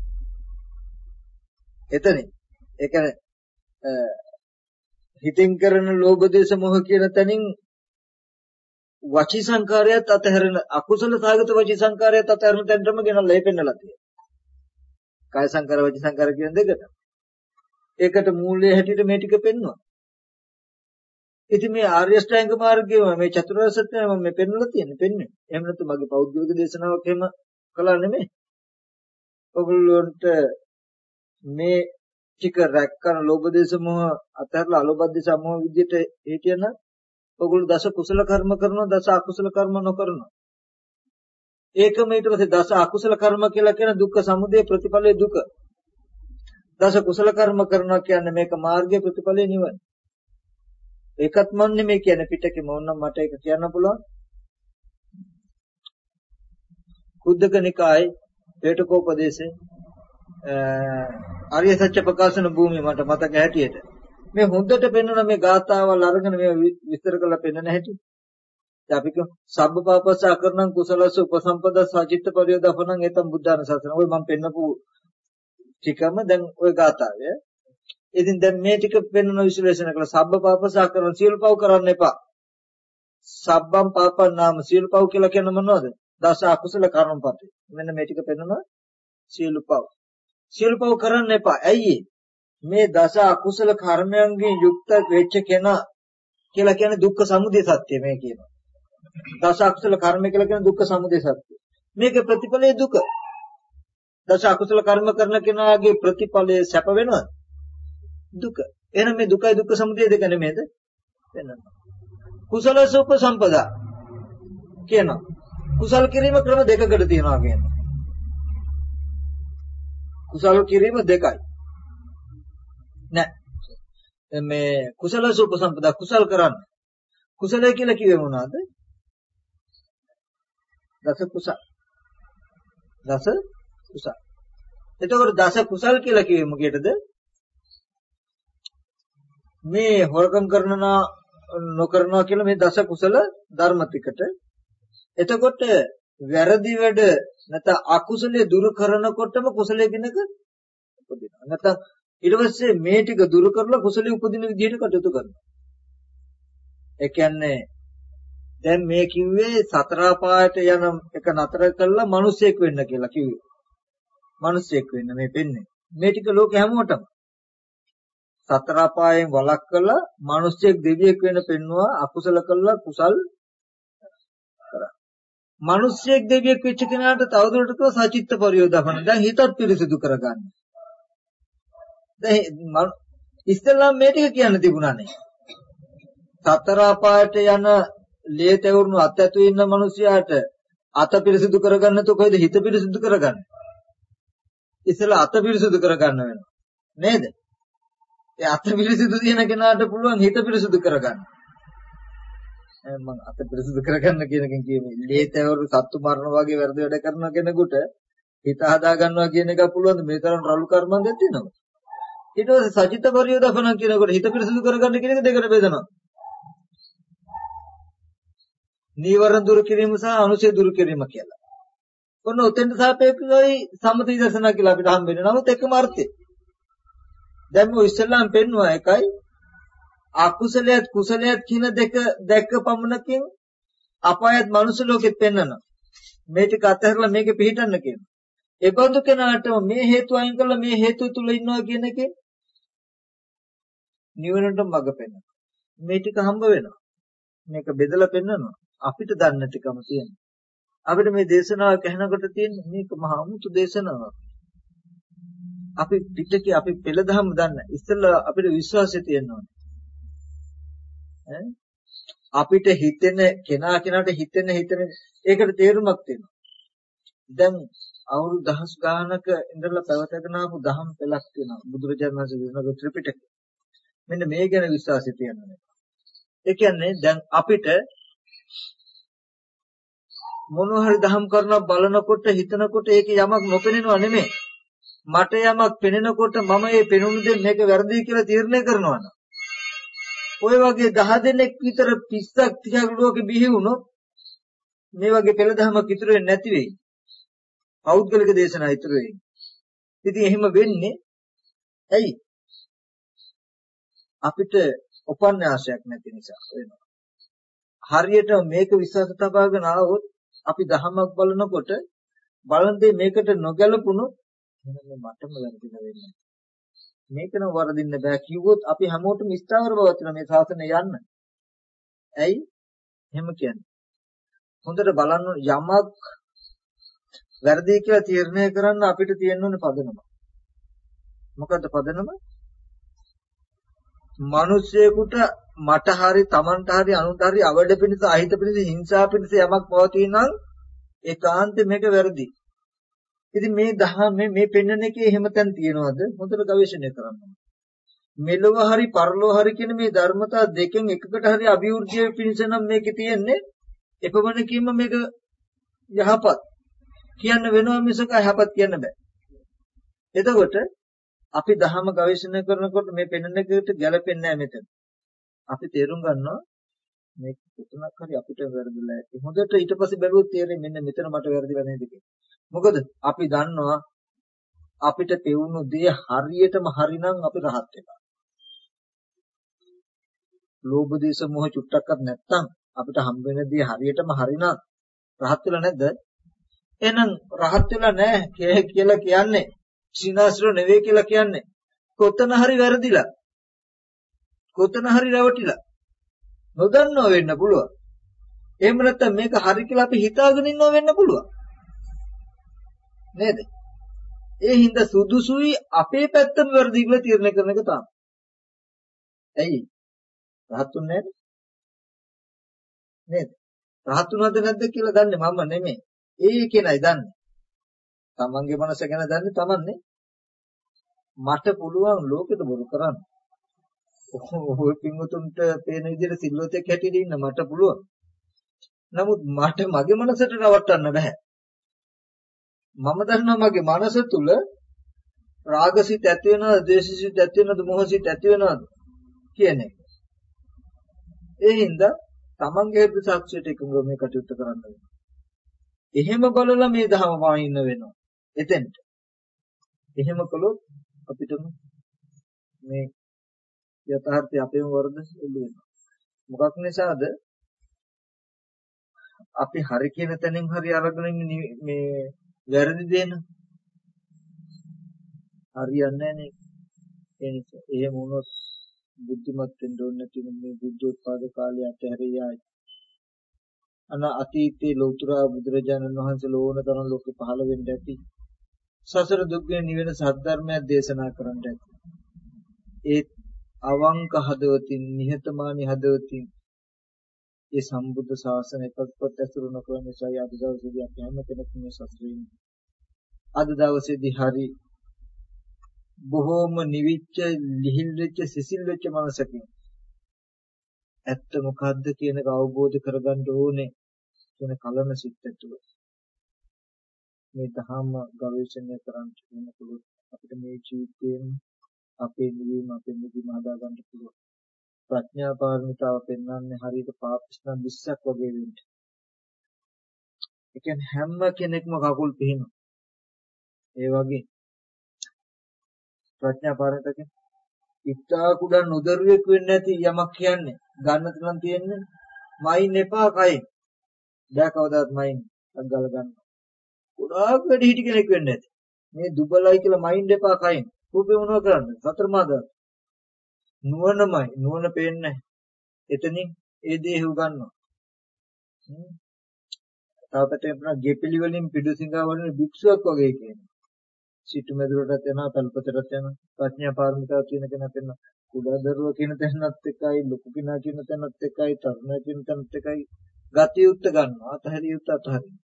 Speaker 1: එතනින් ඒ කියන්නේ හිතින් කරන ලෝභ දේශ මොහ කියන තැනින් වචී සංකාරයත් අතහැරෙන අකුසල සාගත වචී සංකාරයත් අතහැරෙන තැනටම ගෙනල්ලා ඒ පෙන්නලා තියෙනවා. කාය සංකාර වචී සංකාර කියන දෙකට. ඒකට මූල්‍ය හැටියට මේ ටික පෙන්වනවා. ඉතින් මේ ආර්ය ශ්‍රැංග මාර්ගයේ මේ චතුරාර්ය සත්‍ය මම මේ පෙන්වලා තියෙන්නේ පෙන්වන්නේ. එහෙම නැත්නම් මගේ පෞද්ගලික දේශනාවක් එහෙම කළා නෙමෙයි. ඔගොල්ලන්ට මේ ටික රැක්කන ලෝභ දේශ මොහ අතහැරලා අලෝභ දේශ මොහ විදිහට හිටියන ඔගොල්ලෝ දස කුසල කර්ම කරනවා දස අකුසල කර්ම නොකරනවා. ඒකම ඊට පස්සේ දස අකුසල කර්ම කියලා කියන දුක්ඛ සමුදය ප්‍රතිඵලයේ දුක. දස කුසල කර්ම කරනවා කියන්නේ මේක මාර්ගයේ ප්‍රතිඵලයේ නිවන. ඒකත් මම නෙමෙයි කියන්නේ පිටකේ මොන්නම් මට ඒක කියන්න පුළුවන්. කුද්දක නිකායේ හේතුකෝපදේශේ ආර්ය සත්‍ය ප්‍රකාශන භූමිය මට මතක හැටියට. මේ හොඳට පෙන්වන මේ ගාථාවල් අරගෙන මේ විස්තර කරලා පෙන්වන හැටි. අපි කියමු සබ්බ පාපසා කරනං කුසලස උපසම්පද සචිත්ත පරියෝදපණං එතම් බුද්ධාන සසන. ඔය මම පෙන්නපු ටිකම දැන් ඔය ගාථාවය. ඉතින් දැන් මේ ටික පෙන්වන විශ්ලේෂණ කළා. සබ්බ පාපසා කරන සියලු පව් කරන්න එපා. සබ්බම් පාපං නාම සියලු පව් කියලා කියන්නේ මොනවද? දස අකුසල කර්මපතේ. මෙන්න මේ ටික පෙන්වන සියලු පව්. සියලු පව් කරන්න එපා. ඇයි මේ දස අකුසල කර්මයන්ගෙන් යුක්ත වෙච්ච කෙනා කියලා කියන්නේ දුක්ඛ සමුදය සත්‍ය මේ කියනවා. දස අකුසල කර්ම කියලා කියන්නේ දුක්ඛ සමුදය සත්‍ය. මේක ප්‍රතිඵලයේ දුක. දස අකුසල කර්ම කරන කෙනාගේ ප්‍රතිඵලයේ සැප වෙනවද? දුක. එහෙනම් මේ දුකයි දුක්ඛ සමුදය දෙක නෙමෙයිද? වෙනවා. කුසල සුප සම්පදා කියනවා. කුසල් කිරීම ක්‍රම දෙකකට තියෙනවා කියනවා. කුසල කිරීම දෙකයි. නෑ. මේ කුසල සුපසම්පදා කුසල් කරන්න. කුසලය කියලා කිව්වේ මොනවද? දස කුසල. දස කුසල. එතකොට දස කුසල් කියලා කිව්වේ මොකේද? මේ හොරකම් කරනවා නොකරනවා කියලා මේ දස කුසල ධර්ම ටිකට එතකොට වැරදි වැඩ නැත්නම් අකුසලයේ දුරු කරනකොටම කුසලයේ කෙනක උපදිනවා. නැත්නම් ඊට පස්සේ මේ ටික දුරු කරලා කුසලයේ උපදින විදිහට කටයුතු කරනවා. ඒ කියන්නේ දැන් මේ කිව්වේ සතර පායට යන එක නතර කළා මිනිසෙක් වෙන්න කියලා කිව්වේ. මිනිසෙක් වෙන්න මේ පෙන්නේ. මේ ටික ලෝකෙ හැමෝටම සතර පායෙන් වළක් කළා මිනිසෙක් දෙවියෙක් වෙන්න පෙන්නවා අකුසල කළා කුසල් මිනිස්සෙක් දෙවියෙක් වෙච්ච කෙනාට තවදුරටත් සචිත්ත පරියෝදපන. දැන් හිතත් පිරිසිදු කරගන්න. දැන් ඉස්ලාම් මේ ටික කියන්න තිබුණානේ. සතර අපායට යන ලේ තෙවුරුණු අත්‍යතු ඉන්න මිනිසයාට අත පිරිසිදු කරගන්න තු කොහෙද හිත පිරිසිදු කරගන්නේ? ඉස්සලා අත පිරිසිදු කරගන්න වෙනවා. නේද? ඒ අත පිරිසිදු තියෙන කෙනාට පුළුවන් හිත පිරිසිදු කරගන්න. මම අත පිරිසිදු කරගන්න කියන එකෙන් කියන්නේ ලේතවරු සත්තු මරණ වගේ වැරදි වැඩ කරන කෙනෙකුට හිත හදා ගන්නවා කියන එක පුළුවන් මේ තරම් රළු කර්මන්දයක් තියෙනවා ඊට පස්සේ සජිත පරියෝදපන කියනකොට හිත පිරිසිදු කරගන්න කියන එක දෙකට බෙදනවා. නීවරණ දුරු කිරීම සහ අනුසය දුරු කිරීම කියලා. ඔන්න උතෙන්ට සාපේක්ෂවයි සම්මත විදර්ශනා කියලා අපිට හම්බෙන්නේ. නමුත් එකම අර්ථය. දැන් මේ ඉස්ලාම් පෙන්වුවා එකයි අකුසලයත් කුසලයත් කියන දෙක දැක්ක පමණකින් අපායත් මනුස්ස ලෝකෙත් පෙන්වනවා. මේ ටික අතහැරලා මේකේ පිළිටන්න කියනවා. ඒ බඳු කෙනාට මේ හේතු අයින් කරලා මේ හේතු තුල ඉන්නවා කියන එකේ නිවනට මඟ පෙන්වනවා. මේ ටික හම්බ වෙනවා. මේක බෙදලා පෙන්වනවා. අපිට දන්න ටිකම තියෙනවා. අපිට මේ දේශනාව කහනකොට තියෙන මේක මහා අමුතු දේශනාවක්. අපි පිටකේ අපි පෙළදහම දන්න. ඉස්සෙල්ලා අපිට විශ්වාසය තියෙනවා. අපිට හිතෙන කෙනා කෙනාට හිතෙන හිතෙන ඒකට තේරුමක් තියෙනවා. දැන් අවුරුදු දහස් ගානක ඉඳලා පැවතගෙන ආපු දහම් පෙළක් තියෙනවා. බුදුරජාණන් වහන්සේ දෙනක ත්‍රිපිටකය. මෙන්න මේ ගැන විශ්වාසය තියෙනවා. ඒ කියන්නේ දැන් අපිට මොනවා හරි දහම් කරනවා බලනකොට හිතනකොට ඒක යමක් නොපෙනෙනව නෙමෙයි. මට යමක් පෙනෙනකොට මම මේ පෙනුන දේ මේක වැරදි කියලා තීරණය කරනවා නේද? ඔය වගේ 10 දෙනෙක් විතර පිස්සක් ටිකක් ලෝකෙ බිහි වුණොත් මේ වගේ පෙළදහමක් ඉතුරු වෙන්නේ නැති වෙයි. පෞද්ගලික දේශනා ඉතුරු වෙයි. ඉතින් එහෙම වෙන්නේ ඇයි? අපිට උපන්යාසයක් නැති නිසා වෙනවා. හරියට මේක විශ්වාස තබාගෙන ආවොත් අපි දහමක් බලනකොට බලන දේ මේකට නොගැලපුණොත් එහෙනම් මටම වැරදිලා වෙන්නේ. මේක නම් වරදින්න බෑ කිව්වොත් අපි හැමෝටම ස්ථාවර බව තියෙන මේ ශාසනය යන්න. ඇයි? එහෙම කියන්නේ. හොඳට බලන්න යමක් වැරදි කියලා තීරණය කරන්න අපිට තියෙන්න ඕනේ පදනම. මොකද්ද පදනම? මිනිස්සෙකුට මට හරි Tamanට හරි අනුන්ට හරි අවඩ පිණිස අහිත පිණිස හිංසා පිණිස යමක් පවතී නම් ඒකාන්ත මේක වැරදි. ඉතින් මේ දහම මේ මේ පෙන්වන එකේ එහෙම තැන් තියනවාද? හොඳට ගවේෂණය කරන්න. මෙලොව හරි පරලොව හරි කියන මේ ධර්මතා දෙකෙන් එකකට හරි අභිවෘද්ධිය පිණිස නම් මේකේ තියෙන්නේ එපමණකින්ම මේක යහපත් කියන්න වෙනවා මිසක යහපත් කියන්න බෑ. එතකොට අපි දහම ගවේෂණය කරනකොට මේ පෙන්වන එකට ගැලපෙන්නේ නැහැ මෙතන. අපි තේරුම් ගන්නවා මේක කොතනක් හරි අපිට වැරදිලා ඇති. හොඳට ඊට පස්සේ බැලුවොත් තේරෙන්නේ මෙන්න මෙතන මට වැරදිලා නේද මොකද අපි දන්නවා අපිට පෙවුණු දේ හරියටම හරිනම් අපි රහත් වෙනවා. ලෝභ දේශ මොහ චුට්ටක්වත් නැත්තම් අපිට හම්බ වෙන දේ හරියටම හරිනම් රහත් වෙලා නැද්ද? එහෙනම් රහත් වෙලා නැහැ කියලා කියන්නේ. සීනාසර නෙවෙයි කියලා කියන්නේ. කොතන හරි වැරදිලා. කොතන හරි රැවටිලා. නොදන්නව වෙන්න පුළුවන්. එහෙම නැත්නම් මේක හරි කියලා අපි හිතාගෙන ඉන්නව වෙන්න පුළුවන්. නේද ඒ හින්දා සුදුසුයි අපේ පැත්තම වැරදි කියලා තීරණය කරන එක තමයි ඇයි රහත්ුන් නැහැ නේද රහත්ුනද නැද්ද කියලා දන්නේ මම නෙමෙයි ඒ කෙනයි දන්නේ තමන්ගේ මනස ගැන දන්නේ තමන්නේ. මට පුළුවන් ලෝකෙට බොරු කරන්න. ඔය පින්වතුන්ට පේන විදිහට සිල්වතෙක් හැටියට ඉන්න මට පුළුවන්. නමුත් මට මගේ මනසට රවට්ටන්න බෑ. මම දන්නවා මගේ මනස තුල රාගසිත ඇති වෙනවද, ද්වේෂසිත ඇති වෙනවද, මොහසිත ඇති වෙනවද කියන එක. ඒ හින්දා තමන්ගේ හෘද සාක්ෂියට එකඟව මේ කටයුත්ත කරන්න වෙනවා. එහෙම බලලා මේ ධර්ම පානින්න වෙනවා. එතෙන්ට. එහෙම කළොත් අපිට මේ යථාර්ථය අපේම වරද එළි වෙනවා. මොකක් නිසාද? අපි හරි කියන තැනින් හරි අරගෙන මේ වැරදි දෙන හරියන්නේ නැහැ ඒ නිසා එහෙම වුණොත් බුද්ධිමත් වෙන්න ඕනේ නැති මේ බුද්ධ උත්පාද කාලය අතහැරියායි අන අතීතයේ ලෞතර බුදුරජාණන් වහන්සේ ලෝණ තරම් ලෝකෙ පහළ වෙන්න ඇති. සසර දුක්ගෙන නිවෙන සද්ධර්මයක් දේශනා කරන්න ඇති. ඒ අවංක හදවතින් නිහතමානී හදවතින් ඒ සම්බුද්ධ ශාසනය පත්පත් ඇසුරු නොකරන නිසා අද දවසේදී අපි හැම කෙනෙක්ම මේ සසරේ අද දවසේදී හරි බොහෝම නිවිච්ච ලිහිල් වෙච්ච සිසිල් වෙච්ච මනසකින් ඇත්ත මොකද්ද කියන එක අවබෝධ කරගන්න ඕනේ කියන කලන සිත් ඇතුළු මේ ධර්ම ගවේෂණය කරන්න වෙනකොට අපිට මේ ජීවිතයෙන් අපේ නිවීම අපේ නිවීම හදා ගන්න පුළුවන්. ප්‍රඥා පාරමිතාව පෙන්වන්නේ හරියට පාපස්නම් 20ක් වගේ වෙන්න. ඒ කියන්නේ හැම කෙනෙක්ම කකුල් පිහිනවා. ඒ වගේ ප්‍රඥා පාරමිතාවකින් ඉත්තා කුඩා නොදරුවෙක් වෙන්නේ නැති යමක් කියන්නේ ගන්න තුනන් තියෙන්නේ මයින් එපා කයින්. දැන් කවදාවත් මයින් අග්ගල ගන්නවා. ගොඩාක් වැඩි හිටි කෙනෙක් වෙන්න ඇති. මේ දුබලයි කියලා මයින්ඩ් එපා කයින්. රූපේ මොනව කරන්නේ? සතර මාදා. නුවණමයි. නුවණ පේන්නේ එතනින් ඒ දේ හුව ගන්නවා. තාපතේ අපන ගෙපිලි වලින් පිඩුසිඟා වලින් භික්ෂුවක් වගේ කියනවා. සිටු මෙදුරටත් යනවා, තල්පතටත් යනවා. ප්‍රඥා පාරමිතාව කියන කෙනත් එනවා. කුඩා දරුව කියන තැනත් එකයි, ලොකු කෙනා කියන තැනත් එකයි, තරුණ කියන තැනත් එකයි. ගතියුත් ගන්නවා. අතහැරියුත් අතහරිනවා.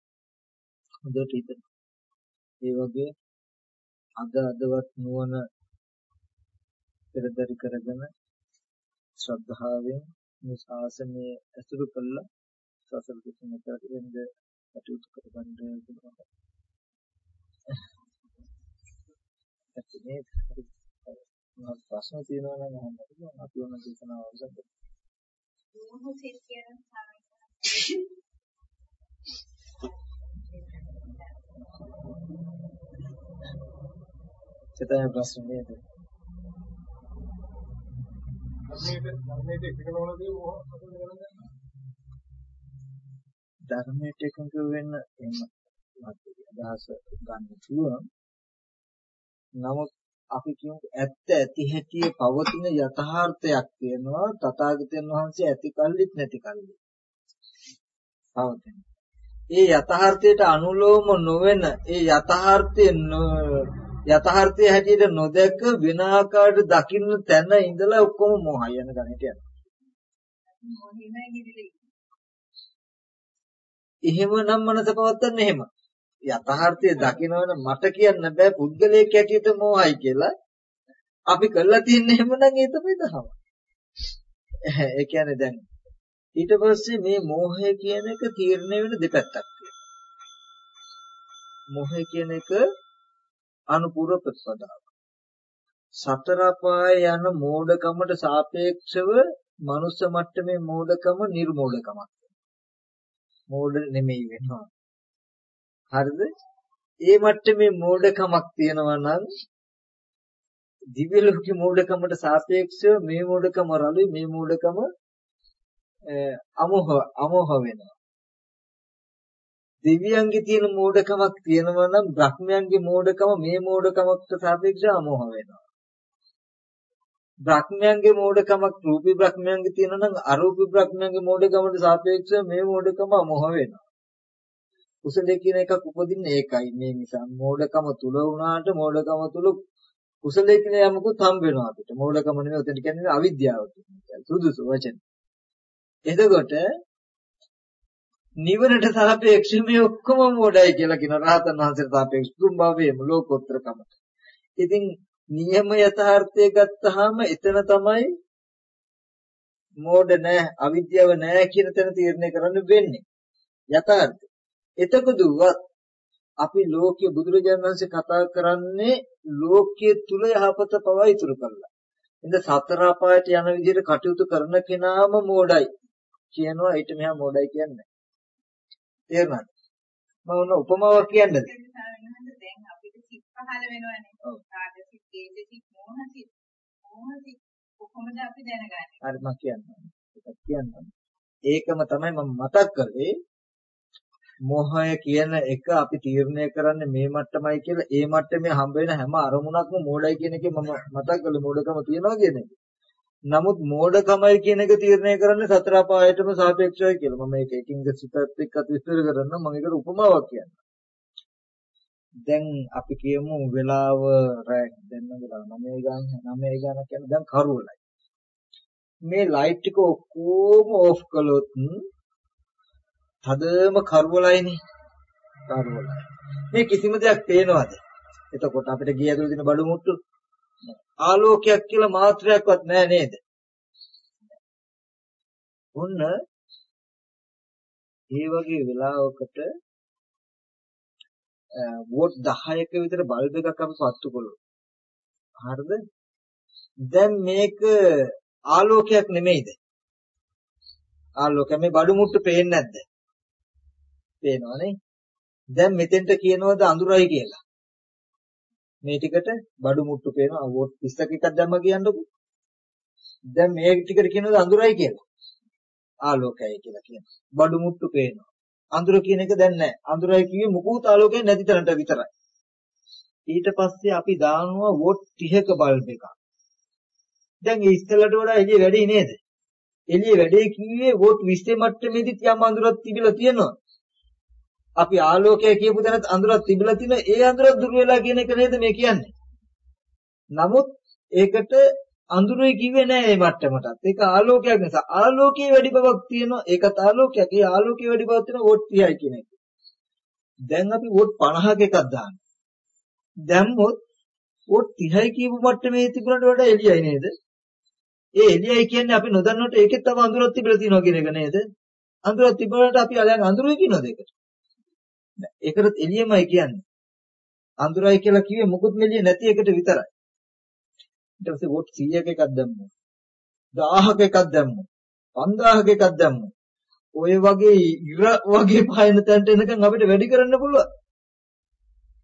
Speaker 1: හොඳට හිතන්න. ඒ වගේ අද අදවත් නුවණ පෙරදරි කරගෙන ශ්‍රද්ධාවෙන් මේ ශාසනය ඇසුරු කළා සසල කුසලකට වෙන්න කටයුතු කරගන්න පුළුවන්. ඇත්තනේ මම ප්‍රශ්න තියෙනවා නම් අහන්න පුළුවන් අපි ඕන දේශනාව අවසන් කරමු.
Speaker 4: මොහොත කියන
Speaker 1: එතන ප්‍රශ්න නේද? ධර්මයට එකඟ වෙන්න එහෙම අදහස ගන්න පුළුවන්. නමුත් අපි කියමු ඇත්ත ඇති හැටියේ පවතින යථාර්ථයක් තියෙනවා තථාගතයන් වහන්සේ ඇති කල්ලිත් නැති කල්ලිත්. පවතින. ඒ යථාර්ථයට අනුලෝම නොවන ඒ යථාර්ථයේ යථාර්ථය හැටියට නොදැක වෙන ආකාරයට දකින්න තැන ඉඳලා ඔක්කොම මොහය යන ගණිත යනවා.
Speaker 4: මොහිමයි නිදිලි.
Speaker 1: එහෙමනම් මනස පවත්තන්නේ එහෙම. යථාර්ථය දකිනවන මට කියන්න බෑ පුද්ගලයෙක් හැටියට මොහයි කියලා. අපි කළා තියන්නේ එහෙමනම් ඒ තමයි දහම. ඒ කියන්නේ දැන් ඊට පස්සේ මේ මෝහය කියන එක තීරණය වෙන දෙපැත්තක් මෝහය කියන එක අනුපූර්ව ප්‍රතිපදාව. සතර පාය යන මෝඩකමට සාපේක්ෂව මනුස්ස මට්ටමේ මෝඩකම නිර්මෝඩකමක්. මෝඩ නෙමෙයි වෙනවා. හරිද? ඒ මට්ටමේ මෝඩකමක් තියෙනවා නම් දිව්‍ය ලෝකේ මෝඩකමට සාපේක්ෂව මේ මෝඩකම රළුයි මේ මෝඩකම අමෝහ අමෝහ වෙනවා. දෙවියන්ගේ තියෙන මෝඩකමක් තියෙනවා නම් බ්‍රහ්මයන්ගේ මෝඩකම මේ මෝඩකමකට සාපේක්ෂව අමෝහ වෙනවා. බ්‍රහ්මයන්ගේ මෝඩකමක් රූපී බ්‍රහ්මයන්ගේ තියෙනවා නම් අරූපී බ්‍රහ්මයන්ගේ මෝඩකමට සාපේක්ෂව මේ මෝඩකම අමෝහ වෙනවා. කුසලයේ කියන එකක් උපදින්නේ ඒකයි මේ නිසා මෝඩකම තුල වුණාට මෝඩකම තුල කුසලයේ කියන යමකුත් හම් වෙනවා අපිට. මෝඩකම නෙවෙයි උතන කියන්නේ අවිද්‍යාව කියන්නේ. සුදුසු වචන. එතකොට නිවනට සාපේක්ෂව මේ ඔක්කොම මොඩයි කියලා කියන රහතන් වහන්සේට සාපේක්ෂ තුන් භවයේම ලෝකෝත්තරකම. ඉතින් නියම යථාර්ථය ගත්තාම එතන තමයි මෝඩ නැහැ අවිද්‍යාව නැහැ කියන තැන තීරණය කරන්න වෙන්නේ. යථාර්ථය. එතකොදුවත් අපි ලෝකයේ බුදුරජාණන් වහන්සේ කතා කරන්නේ ලෝකයේ තුල යහපත පවා ඉතුරු කරලා. ඉතින් සතර අපායට යන විදිහට කටයුතු කරන කෙනාම මෝඩයි. කියනවා ඊට මෙහා මොඩයි කියන්නේ. තේරුණාද? මම උන උපමාවක් කියන්නද?
Speaker 4: දැන් අපිට සිත් පහළ වෙනවනේ. කාද සිත්, තේජ සිත්, මෝහ සිත්. මෝහ සිත් කොහොමද අපි දැනගන්නේ?
Speaker 1: හරි මම කියන්නම්. ඒකත් කියන්නම්. ඒකම තමයි මම මතක් කරේ. මොහය කියන එක අපි තීරණය කරන්නේ මේ මට්ටමයි කියලා ඒ මට්ටමේ හම්බ වෙන හැම අරමුණක්ම මෝඩයි කියන එකේ මම මතක් කළේ මෝඩකම තියනවා කියන එක. නමුත් මෝඩකමයි කියන එක තීරණය කරන්නේ සතර අපායටම සාපේක්ෂවයි කියලා. මම මේක එකින් සිතත් එක්කත් විස්තර කරන්න මම ඒකට උපමාවක් කියන්නම්. දැන් අපි කියමු වෙලාව රෑ දැන් වෙලාව 9 ගාන 9 ගාන කියන්නේ දැන් කරුවලයි. මේ ලයිට් ටික ඔක්කොම ඕෆ් කළොත් තදම කරුවලයිනේ. කරුවලයි. මේ කිසිම දෙයක් පේනවද? එතකොට අපිට ගිය ඇතුළේ තියෙන බඩු මුට්ටු ආලෝකයක් කියලා මාත්‍රයක්වත් නැහැ නේද? ඔන්න ඒ වගේ වෙලාවකට වෝට් 10ක විතර බල්බ් එකක් අපි පත්තු කළොත් හරිද? දැන් මේක ආලෝකයක් නෙමෙයිද? ආලෝකය මේ බඩු මුට්ටු පේන්නේ නැද්ද? පේනවනේ. දැන් මෙතෙන්ට කියනවද අඳුරයි කියලා? මේ ටිකට බඩු මුට්ටු පේනවා. වෝට් 20ක එකක් දැම්ම කියන්නකො. දැන් මේ ටිකට කියනවාද අඳුරයි කියලා? ආලෝකයයි කියලා කියනවා. බඩු මුට්ටු පේනවා. අඳුර කියන එක දැන් නැහැ අඳුරයි කිව්වේ මුකුත් ආලෝකයක් නැති තරමට විතරයි. ඊට පස්සේ අපි දානවා වෝට් 30ක බල්බ් එකක්. දැන් ඒ ඉස්සෙල්ලට වඩා එළිය වැඩි නේද? එළිය වැඩි කිව්වේ වෝට් 20 මට්ටමේදී යම් අඳුරක් තිබිලා තියෙනවා. අපි ආලෝකය කියපු තැනත් අඳුරක් තිබිලා තින ඒ අඳුර දුර වෙලා කියන එක නේද මේ කියන්නේ. නමුත් ඒකට අඳුරේ කිව්වේ නෑ මේ මට්ටමටත්. ඒක ආලෝකයක් නිසා. ආලෝකයේ වැඩි බවක් තියෙනවා. ඒකත් ආලෝකයක්. ඒ ආලෝකයේ වැඩි බවක් තියෙනවා වෝට් 30යි කියන එක. දැන් අපි වෝට් 50ක එකක් දානවා. දැම්මොත් වෝට් 30යි කියපු මට්ටමේ තිබුණට වඩා එළියයි නේද? ඒ එළියයි කියන්නේ අපි නොදන්නකොට ඒකෙත් තව අඳුරක් තිබිලා තියෙනවා කියන එක නේද? අඳුරක් තිබුණාට අපි අලයන් අඳුරේ කියනවාද ඒකට? ඒකට එළියමයි කියන්නේ. අඳුරයි කියලා කිව්වේ මුකුත් මෙළිය නැති එකට විතරයි. ඊට පස්සේ වෝට් 100ක එකක් දැම්මා. 1000ක එකක් දැම්මා. 5000ක එකක් දැම්මා. ඔය වගේ ඉර වගේ පහයන තැනට එනකන් අපිට වැඩි කරන්න පුළුවන්.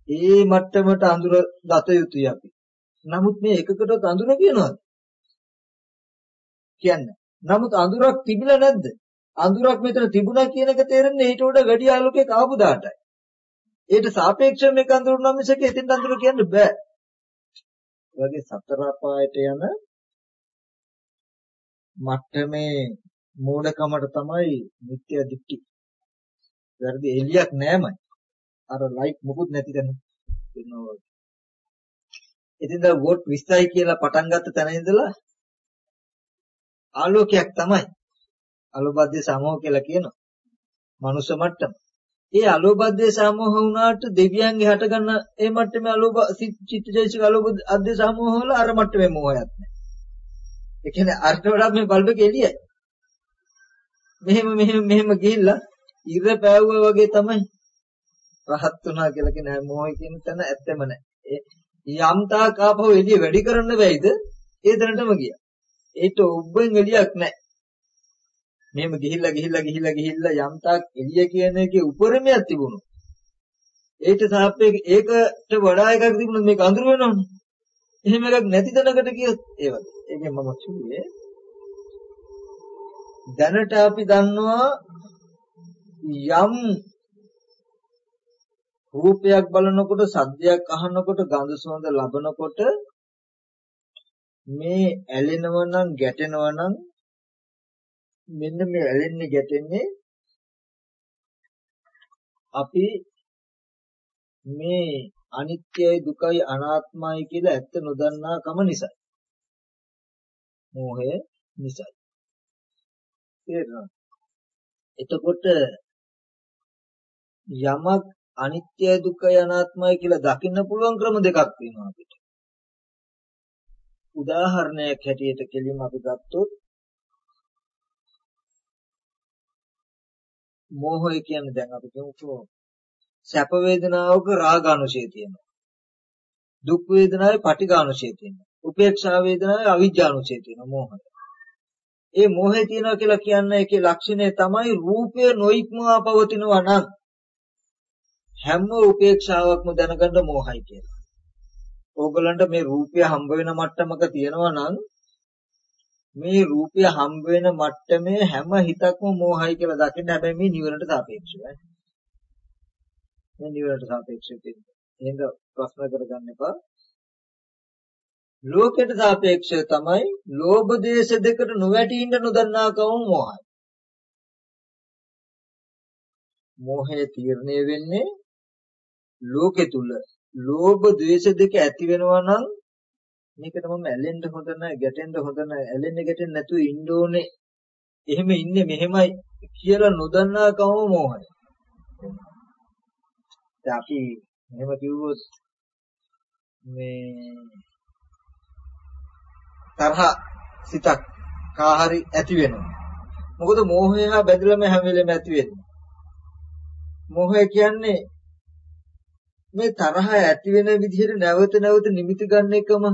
Speaker 1: ඒ මට්ටමට අඳුර දත යුතුයි අපි. නමුත් මේ එකකටවත් අඳුර කියනවාද? කියන්නේ. නමුත් අඳුරක් තිබිලා නැද්ද? අඳුරක් මෙතන තිබුණා කියන එක තේරෙන්නේ ඊට වඩා වැඩි ආලෝකයක් ආපු දාටයි. ඒට සාපේක්ෂව මේක අඳුරනවා මිසක එතෙන් අඳුර කියන්න බෑ. ඒ වගේ සතර අපායට යන මට්ටමේ මෝඩකමට තමයි මිත්‍යා දිට්ඨි. වැරදි එළියක් නෑමයි. අර ලයිට් මොකුත් නැති තැන වෙනවා. ඉතින් දැන් වෝට් 20යි කියලා පටන් ගත්ත තැන ඉඳලා ආලෝකයක් තමයි. අලෝබද්දේ සමෝහ කියලා කියනවා. මනුෂ්‍ය මට්ටම. ඒ අලෝබද්දේ සමෝහ වුණාට දෙවියන්ගේ හටගන්න ඒ මට්ටමේ අලෝබ චිත්තජයසික අලෝබ අද්දේ සමෝහ වල අර මට්ටමේ මෝහයක් නැහැ. ඒ කියන්නේ අර්ථ වඩා මේ බල්බ් එක එළියයි. මෙහෙම මෙහෙම මෙහෙම ගිහිල්ලා ඉර පෑවුවා වගේ තමයි රහත් වුණා කියලා කියන මොහොය කියන තැන ඇත්තම නැහැ. යම් තාක් ආපහු එළිය වැඩි කරන්න බැයිද? ඒ දැනටම ගියා. ඒට ඔබෙන් එළියක් නැහැ. මෙහෙම ගිහිල්ලා ගිහිල්ලා ගිහිල්ලා ගිහිල්ලා යම් තාක් එළිය කියන එකේ උපරිමයක් තිබුණා. ඒට සාපේක්ෂ ඒකට වඩා එකක් තිබුණොත් මේක අඳුර වෙනවනේ. එහෙම එකක් නැති තැනකට ගියොත් ඒ වගේ. ඒකෙන් මම කිව්වේ දැනට අපි දන්නවා යම් රූපයක් බලනකොට සද්දයක් අහනකොට ගඳ සුවඳ ලබනකොට මේ ඇලෙනව නම් ගැටෙනව නම් මෙන්න මේ ඇලෙන්නේ ගැටෙන්නේ අපි මේ අනිත්‍යයි දුකයි අනාත්මයි කියලා ඇත්ත නොදන්නා කම නිසා. මෝහය නිසා. තේරෙනවද? එතකොට යමක් අනිත්‍යයි දුක්ඛයි අනාත්මයි කියලා දකින්න පුළුවන් ක්‍රම දෙකක් තියෙනවා අපිට. උදාහරණයක් හැටියට කෙලින්ම අපි ගත්තොත් මෝහය කියන්නේ දැන් අපි කියමුකෝ සැප වේදනාවක රාගානුශය තියෙනවා. දුක් වේදනාවේ පටිඝානුශය තියෙනවා. උපේක්ෂා වේදනාවේ අවිජ්ජානුශය තියෙනවා මෝහය. ඒ මෝහය තියෙනවා කියලා කියන්නේ ඒකේ ලක්ෂණය තමයි රූපය නොඉක්මවා පවතිනවා නම් හැම උපේක්ෂාවක්ම දැනගන්න මෝහයි කියලා. ඕගලන්ට මේ රූපය හම්බ වෙන මට්ටමක තියෙනවා නම් මේ රූපය හම්බ වෙන මට්ටමේ හැම හිතක්ම මෝහයි කියලා දකින්න හැබැයි මේ නිවනට සාපේක්ෂවයි. මේ නිවනට සාපේක්ෂව තියෙනවා. එහෙනම් ප්‍රශ්න කරගන්න එපා. ලෝකයට සාපේක්ෂව තමයි ලෝභ දේශ දෙකට නොවැටි ඉන්න නොදන්නාකම මෝහයි. මෝහය තීරණය වෙන්නේ ලෝකෙ තුල ලෝභ ද්වේෂ දෙක ඇති වෙනවා නම් මේකට මම ඇලෙන්න හොඳ නැහැ ගැටෙන්න හොඳ නැහැ ඇලෙන්න ගැටෙන්න නැතුව ඉන්න ඕනේ එහෙම ඉන්නේ මෙහෙමයි කියලා නොදන්නාකම මෝහය. දැන් අපි මෙහෙම කිව්වොත් මේ තරහ සිතක් කාහරි ඇති වෙනවා. මොකද මෝහය හා බැඳලම හැම වෙලෙම ඇති වෙන්නේ. මෝහය කියන්නේ මේ තරහ ඇති වෙන විදිහට නැවත නැවත නිමිති ගන්න එකම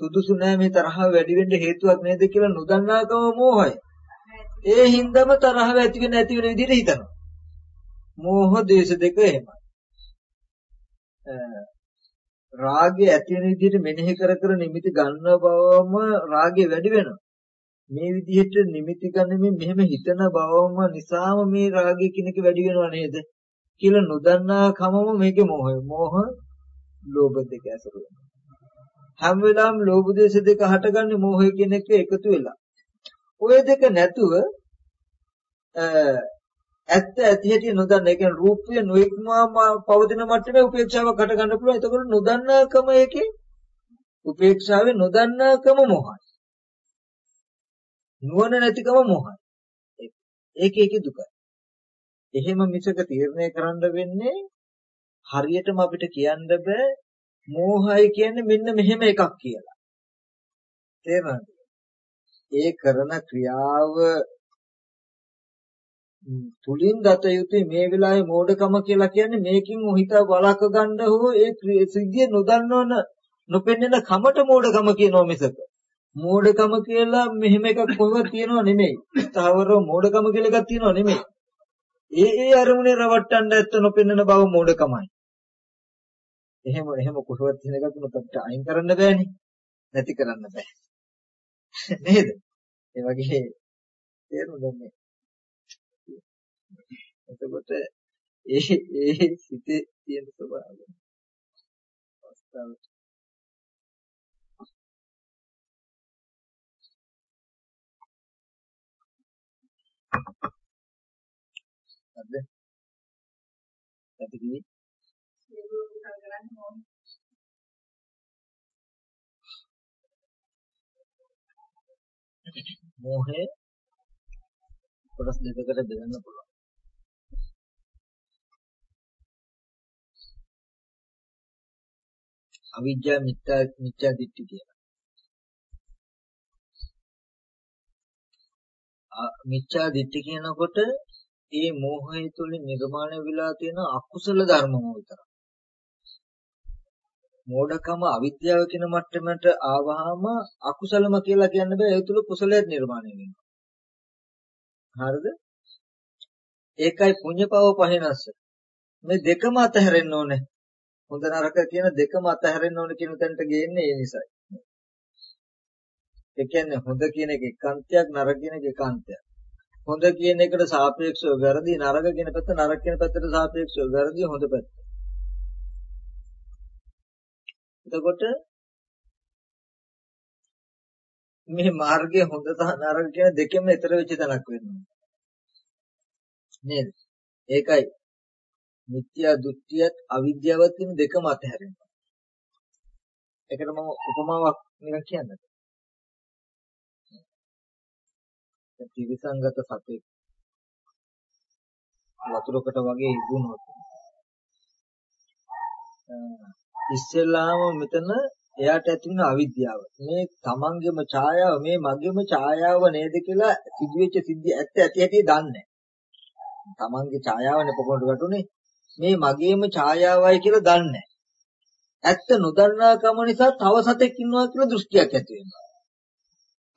Speaker 1: සුදුසු නෑ මේ තරහ වැඩි වෙන්න හේතුවක් නේද කියලා නොදන්නාකම මෝහය. ඒ හින්දාම තරහ ඇති වෙන ඇති වෙන විදිහට හිතනවා. මෝහ දේශ දෙක එහෙමයි. රාගය ඇති වෙන විදිහට මෙනෙහි කර කර නිමිති ගන්න බවම රාගය වැඩි වෙනවා. මේ විදිහට නිමිති ගන්නමින් මෙහෙම හිතන බවම නිසාම මේ රාගය කිනක වැඩි වෙනව නේද කියලා නොදන්නා කමම මේකේ මොහය. මොහ ලෝභ දෙක ඇසුරු වෙනවා. හැම වෙලාවෙම ලෝභ දේශ දෙක හටගන්නේ මොහය කියන එක එකතු වෙලා. ওই දෙක නැතුව ඇත්ත ඇති හැටි නොදන්න. ඒ කියන්නේ රූපය නොඉක්මවා පවතින මට්ටමේ උපේක්ෂාවක් හට ගන්න පුළුවන්. එතකොට නොදන්නාකම ඒකේ උපේක්ෂාවේ නොදන්නාකම මොහයි. නුවණ නැතිකම මොහයි. ඒක ඒකේ දුකයි. එහෙම මිසක තීරණය කරන්න වෙන්නේ හරියටම අපිට කියන්න බෑ මෝහයි කියන්නේ මෙන්න මෙහෙම එකක් කියලා. තේරෙනවද? ඒ කරන ක්‍රියාව තුලින් දත යුතුයි මේ වෙලාවේ මෝඩකම කියලා කියන්නේ මේකින් හිත වළක්ව ගන්න හෝ ඒ සිද්ධිය නොදන්නවන නොපෙන්නන කමට මෝඩකම කියනවා මිසක මෝඩකම කියලා මෙහෙම එකක් කොහොමද තියෙනව නෙමෙයි. ස්ථාවරව මෝඩකම කියලා එකක් තියෙනව නෙමෙයි. ඒ ඒ අරමුණේ රවට්ටන්න ඇත්ත නොපෙන්නන බව මෝඩකමයි. එහෙම එහෙම කොහොමද තියෙන එකක් උනත් අපිට අයින් කරන්න බෑනේ. නැති කරන්න බෑ. නේද? ඒ වගේ තේරුණාද මේ? එතකොට ඒ ඒ සිතේ තියෙන ස්වභාවය අවස්ථාවට හරිද? ඇති කුසල් කරන්න ඕනේ. මෝහය කොටස් දෙකකට බෙදන්න පුළුවන්. අවිද්‍යා මිත්‍යා මිත්‍යා දිට්ඨි කියලා. මිත්‍යා දිට්ඨි කියනකොට ඒ මෝහය තුලින් නිර්මාණය වෙලා තියෙන අකුසල ධර්ම මොවිතර. මෝඩකම අවිද්‍යාව කියන මට්ටමට ආවහම අකුසලම කියලා කියන්න බෑ ඒ තුල කුසලයක් නිර්මාණය වෙනවා. හරිද? ඒකයි පුඤ්ඤපව පහිනස්ස. මේ දෙකම අතහැරෙන්න ඕනේ. හොඳ නරක කියන දෙකම අතහැරෙන්න ඕනේ කියන තැනට ගේන්නේ ඒ නිසයි. ඒ කියන්නේ හොඳ කියන එක එකාන්තයක් නරක කියන එක එකාන්තයක්. හොඳ කියන එකට සාපේක්ෂව වැරදි නරක කියන පැත්ත නරක කියන පැත්තට සාපේක්ෂව වැරදි හොඳ පැත්ත. එතකොට මේ මාර්ගය හොඳ සහ නරක කියන දෙකෙන්ම ඈතර වෙච්ච තැනක් වෙනවා. නේද? ඒකයි මිත්‍යා දෘෂ්ටියත් අවිද්‍යාවත් කියන දෙකම අතහැරෙනවා. ඒකට මම උපමාවක් නිකන් කියන්නද? ත්‍රිවිසංගත සතෙක් වතුරකට වගේ ඉබුණොත් ඉස්සෙල්ලාම මෙතන එයාට ඇති වෙන අවිද්‍යාව මේ තමන්ගේම ඡායාව මේ මගේම ඡායාව නේද කියලා සිදුවෙච්ච සිද්ධිය ඇත්ත ඇති ඇති දන්නේ තමන්ගේ ඡායාවනේ පොකොන්ට වැටුනේ මේ මගේම ඡායාවයි කියලා දන්නේ ඇත්ත නොදන්නාකම නිසා තව සතෙක් ඉන්නවා කියලා දෘෂ්ටියක් ඇති වෙනවා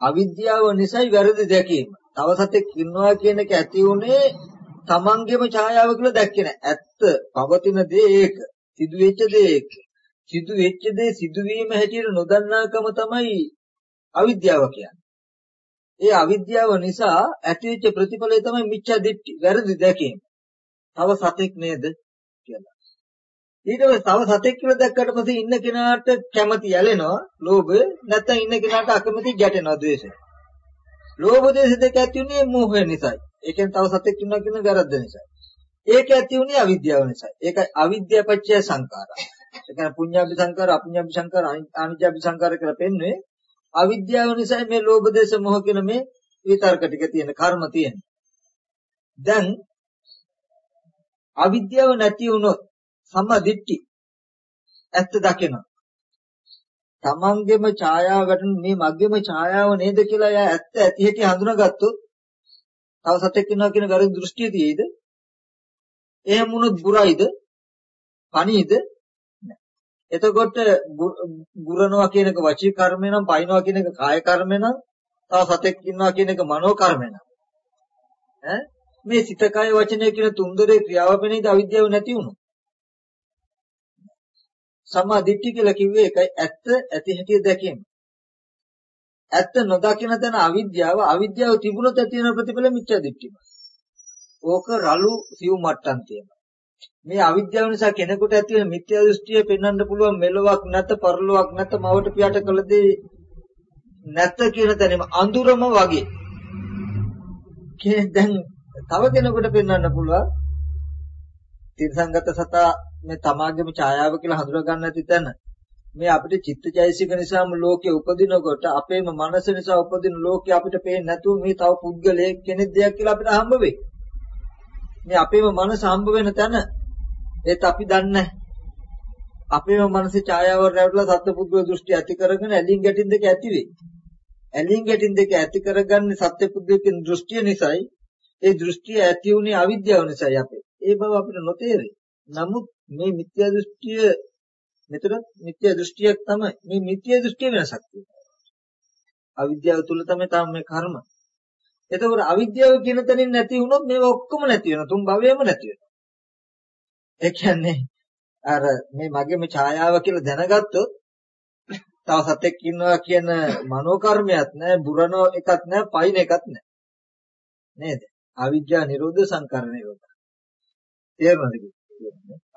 Speaker 1: අවිද්‍යාව නිසායි වැරදි දැකීම. තව සතෙක් ඉන්නවා කියන එක ඇති උනේ තමන්ගේම ඡායාව කියලා දැක්කේ නැහැ. ඇත්ත පවතින දේ ඒක. සිදුවෙච්ච දේ ඒක. සිදුවෙච්ච දේ සිදුවීම හැටියට නොදන්නාකම තමයි අවිද්‍යාව කියන්නේ. ඒ අවිද්‍යාව නිසා ඇතිවෙච්ච ප්‍රතිඵලය තමයි මිච්ඡා දිට්ඨි. වැරදි දැකීම. තව සතෙක් නේද කියලා. ඊට පස්සේ තව සතෙක් කියලා දැක්කට පස්සේ ඉන්න කෙනාට කැමති ඇලෙනවා ලෝභය නැත්නම් ඉන්න කෙනාට අකමැති ගැටෙනවා ද්වේෂය. ලෝභ දේශ දෙක ඇති උනේ මෝහය නිසායි. ඒ කියන්නේ තව සතෙක් ඉන්නවා කියන වැරද්ද නිසා. ඒක ඇති උනේ අවිද්‍යාව නිසා. ඒකයි අවිද්‍යාව පත්‍ය සංකාරය. ඒ කියන්නේ පුඤ්ඤාභි සංකාර, අපුඤ්ඤාභි සංකාර, අනිත්‍යාභි සංකාර කියලා පෙන්වන්නේ අවිද්‍යාව නිසා මේ ලෝභ දේශ මොහ කියන මේ විතර්ක ටික තියෙන කර්ම තියෙන. දැන් අවිද්‍යාව නැති වුණොත් සම්මා දිට්ඨි ඇත්ත දකිනවා. තමන්ගේම ඡායාව වැටෙන මේ මගේම ඡායාව නේද කියලා එයා ඇත්ත ඇති හැටි හඳුනාගත්තොත් තව සතෙක් ඉන්නවා කියන වැරදි දෘෂ්ටිය තියෙයිද? එහෙම වුණොත් බුරයිද? පණීද? එතකොට ගුරනවා කියන එක වචී කර්මය නම් පයින්නවා කියන එක කාය කර්මය නම් තව සතෙක් ඉන්නවා කියන එක මනෝ කර්මය නම් ඈ මේ සිත කය වචනය කියන තුන්දරේ ක්‍රියාව පෙනේද අවිද්‍යාව නැති වුණොත් සම්මා දිට්ඨිය කියලා කිව්වේ ඒකයි ඇත්ත ඇති හැටි දැකීම. ඇත්ත නොදකින තැන අවිද්‍යාව අවිද්‍යාව තිබුණොත් ඇති වෙන ප්‍රතිඵල මිත්‍යා දිට්ඨිය. ඕක රළු සිව් මට්ටම් තියෙනවා. මේ අවිද්‍යාව නිසා කෙනෙකුට ඇති වෙන මිත්‍යා දෘෂ්ටිය පෙන්වන්න පුළුවන් මෙලොවක් නැත පරලොවක් නැත මවට පියට කළ දේ නැත කියන තැනම අඳුරම වගේ. කෙනෙක් දැන් තව කෙනෙකුට පෙන්වන්න පුළුවන් තිරසංගත සතා මේ තමාගේම ඡායාව කියලා හඳුනා ගන්න නැති තැන මේ අපිට චිත්තචෛසික නිසාම ලෝකේ උපදිනකොට අපේම මනස නිසා උපදින ලෝකේ අපිට පේන්නේ නැතුව මේ තව පුද්ගලයෙක් කෙනෙක් දෙයක් කියලා අපිට හම්බ වෙයි. මේ අපේම මනස හම්බ වෙන තැන ඒත් අපි දන්නේ අපේම මනසේ ඡායාව රැවටලා සත්පුද්ගල දෘෂ්ටි ඇති කරගෙන ඇලින් ගැටින් දෙක ඇති වෙයි. ඇලින් ගැටින් දෙක ඇති කරගන්නේ සත්පුද්ගලකින් දෘෂ්ටිය නිසායි. ඒ දෘෂ්ටිය ඇති උනේ අවිද්‍යාව නිසායි අපේ. ඒ බව අපිට නොතේරෙයි. නමුත් මේ මිත්‍යා දෘෂ්ටිය මෙතන මිත්‍යා දෘෂ්ටියක් තමයි මේ මිත්‍යා දෘෂ්ටිය වෙනසක් තියෙනවා. අවිද්‍යාව තුල තමයි තාම මේ කර්ම. එතකොට අවිද්‍යාව කියන තැනින් නැති වුණොත් මේවා ඔක්කොම නැති වෙනවා. තුන් භවයම නැති වෙනවා. ඒ කියන්නේ අර මේ මගේ මේ ඡායාව කියලා දැනගත්තොත් තව සතෙක් ඉන්නවා කියන මනෝ කර්මයක් නැහැ, බුරන එකක් නැහැ, පයින් එකක් නැහැ. නේද? අවිද්‍යාව නිරෝධ සංකරණ නිරෝධ. තේරුණාද?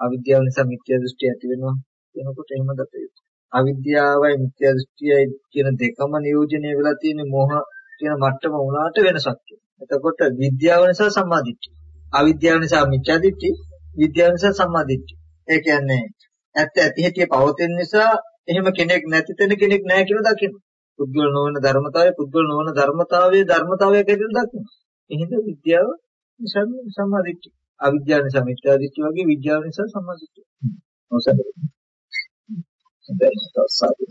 Speaker 1: අවිද්‍යාව නිසා මිත්‍යා දෘෂ්ටි ඇති වෙනවා කියනකොට එහෙම දත යුතුයි. අවිද්‍යාවයි මිත්‍යා දෘෂ්ටියයි කියන දෙකම නියෝජනය වෙලා තියෙන මොහ කියන මට්ටම වුණාට වෙනසක් තියෙනවා. එතකොට විද්‍යාව නිසා සම්මාදිට්ඨිය. අවිද්‍යාව නිසා මිත්‍යාදිට්ඨිය, විද්‍යාව නිසා සම්මාදිට්ඨිය. ඒ කියන්නේ ඇත්ත ඇති හැටි පවතින නිසා එහෙම කෙනෙක් නැති තැන කෙනෙක් නැහැ කියලා දකින්න. පුද්ගල නොවන ධර්මතාවය, පුද්ගල නොවන ධර්මතාවයේ ධර්මතාවය කියලා දකින්න. එහෙනම් විද්‍යාව නිසා සම්මාදිට්ඨිය. අවිද්‍යාව නිසා මිත්‍යාදිට්ඨිය වගේ විද්‍යාව නිසා සම්මාදිට්ඨිය. ඔසබ. දැන් තව සාදු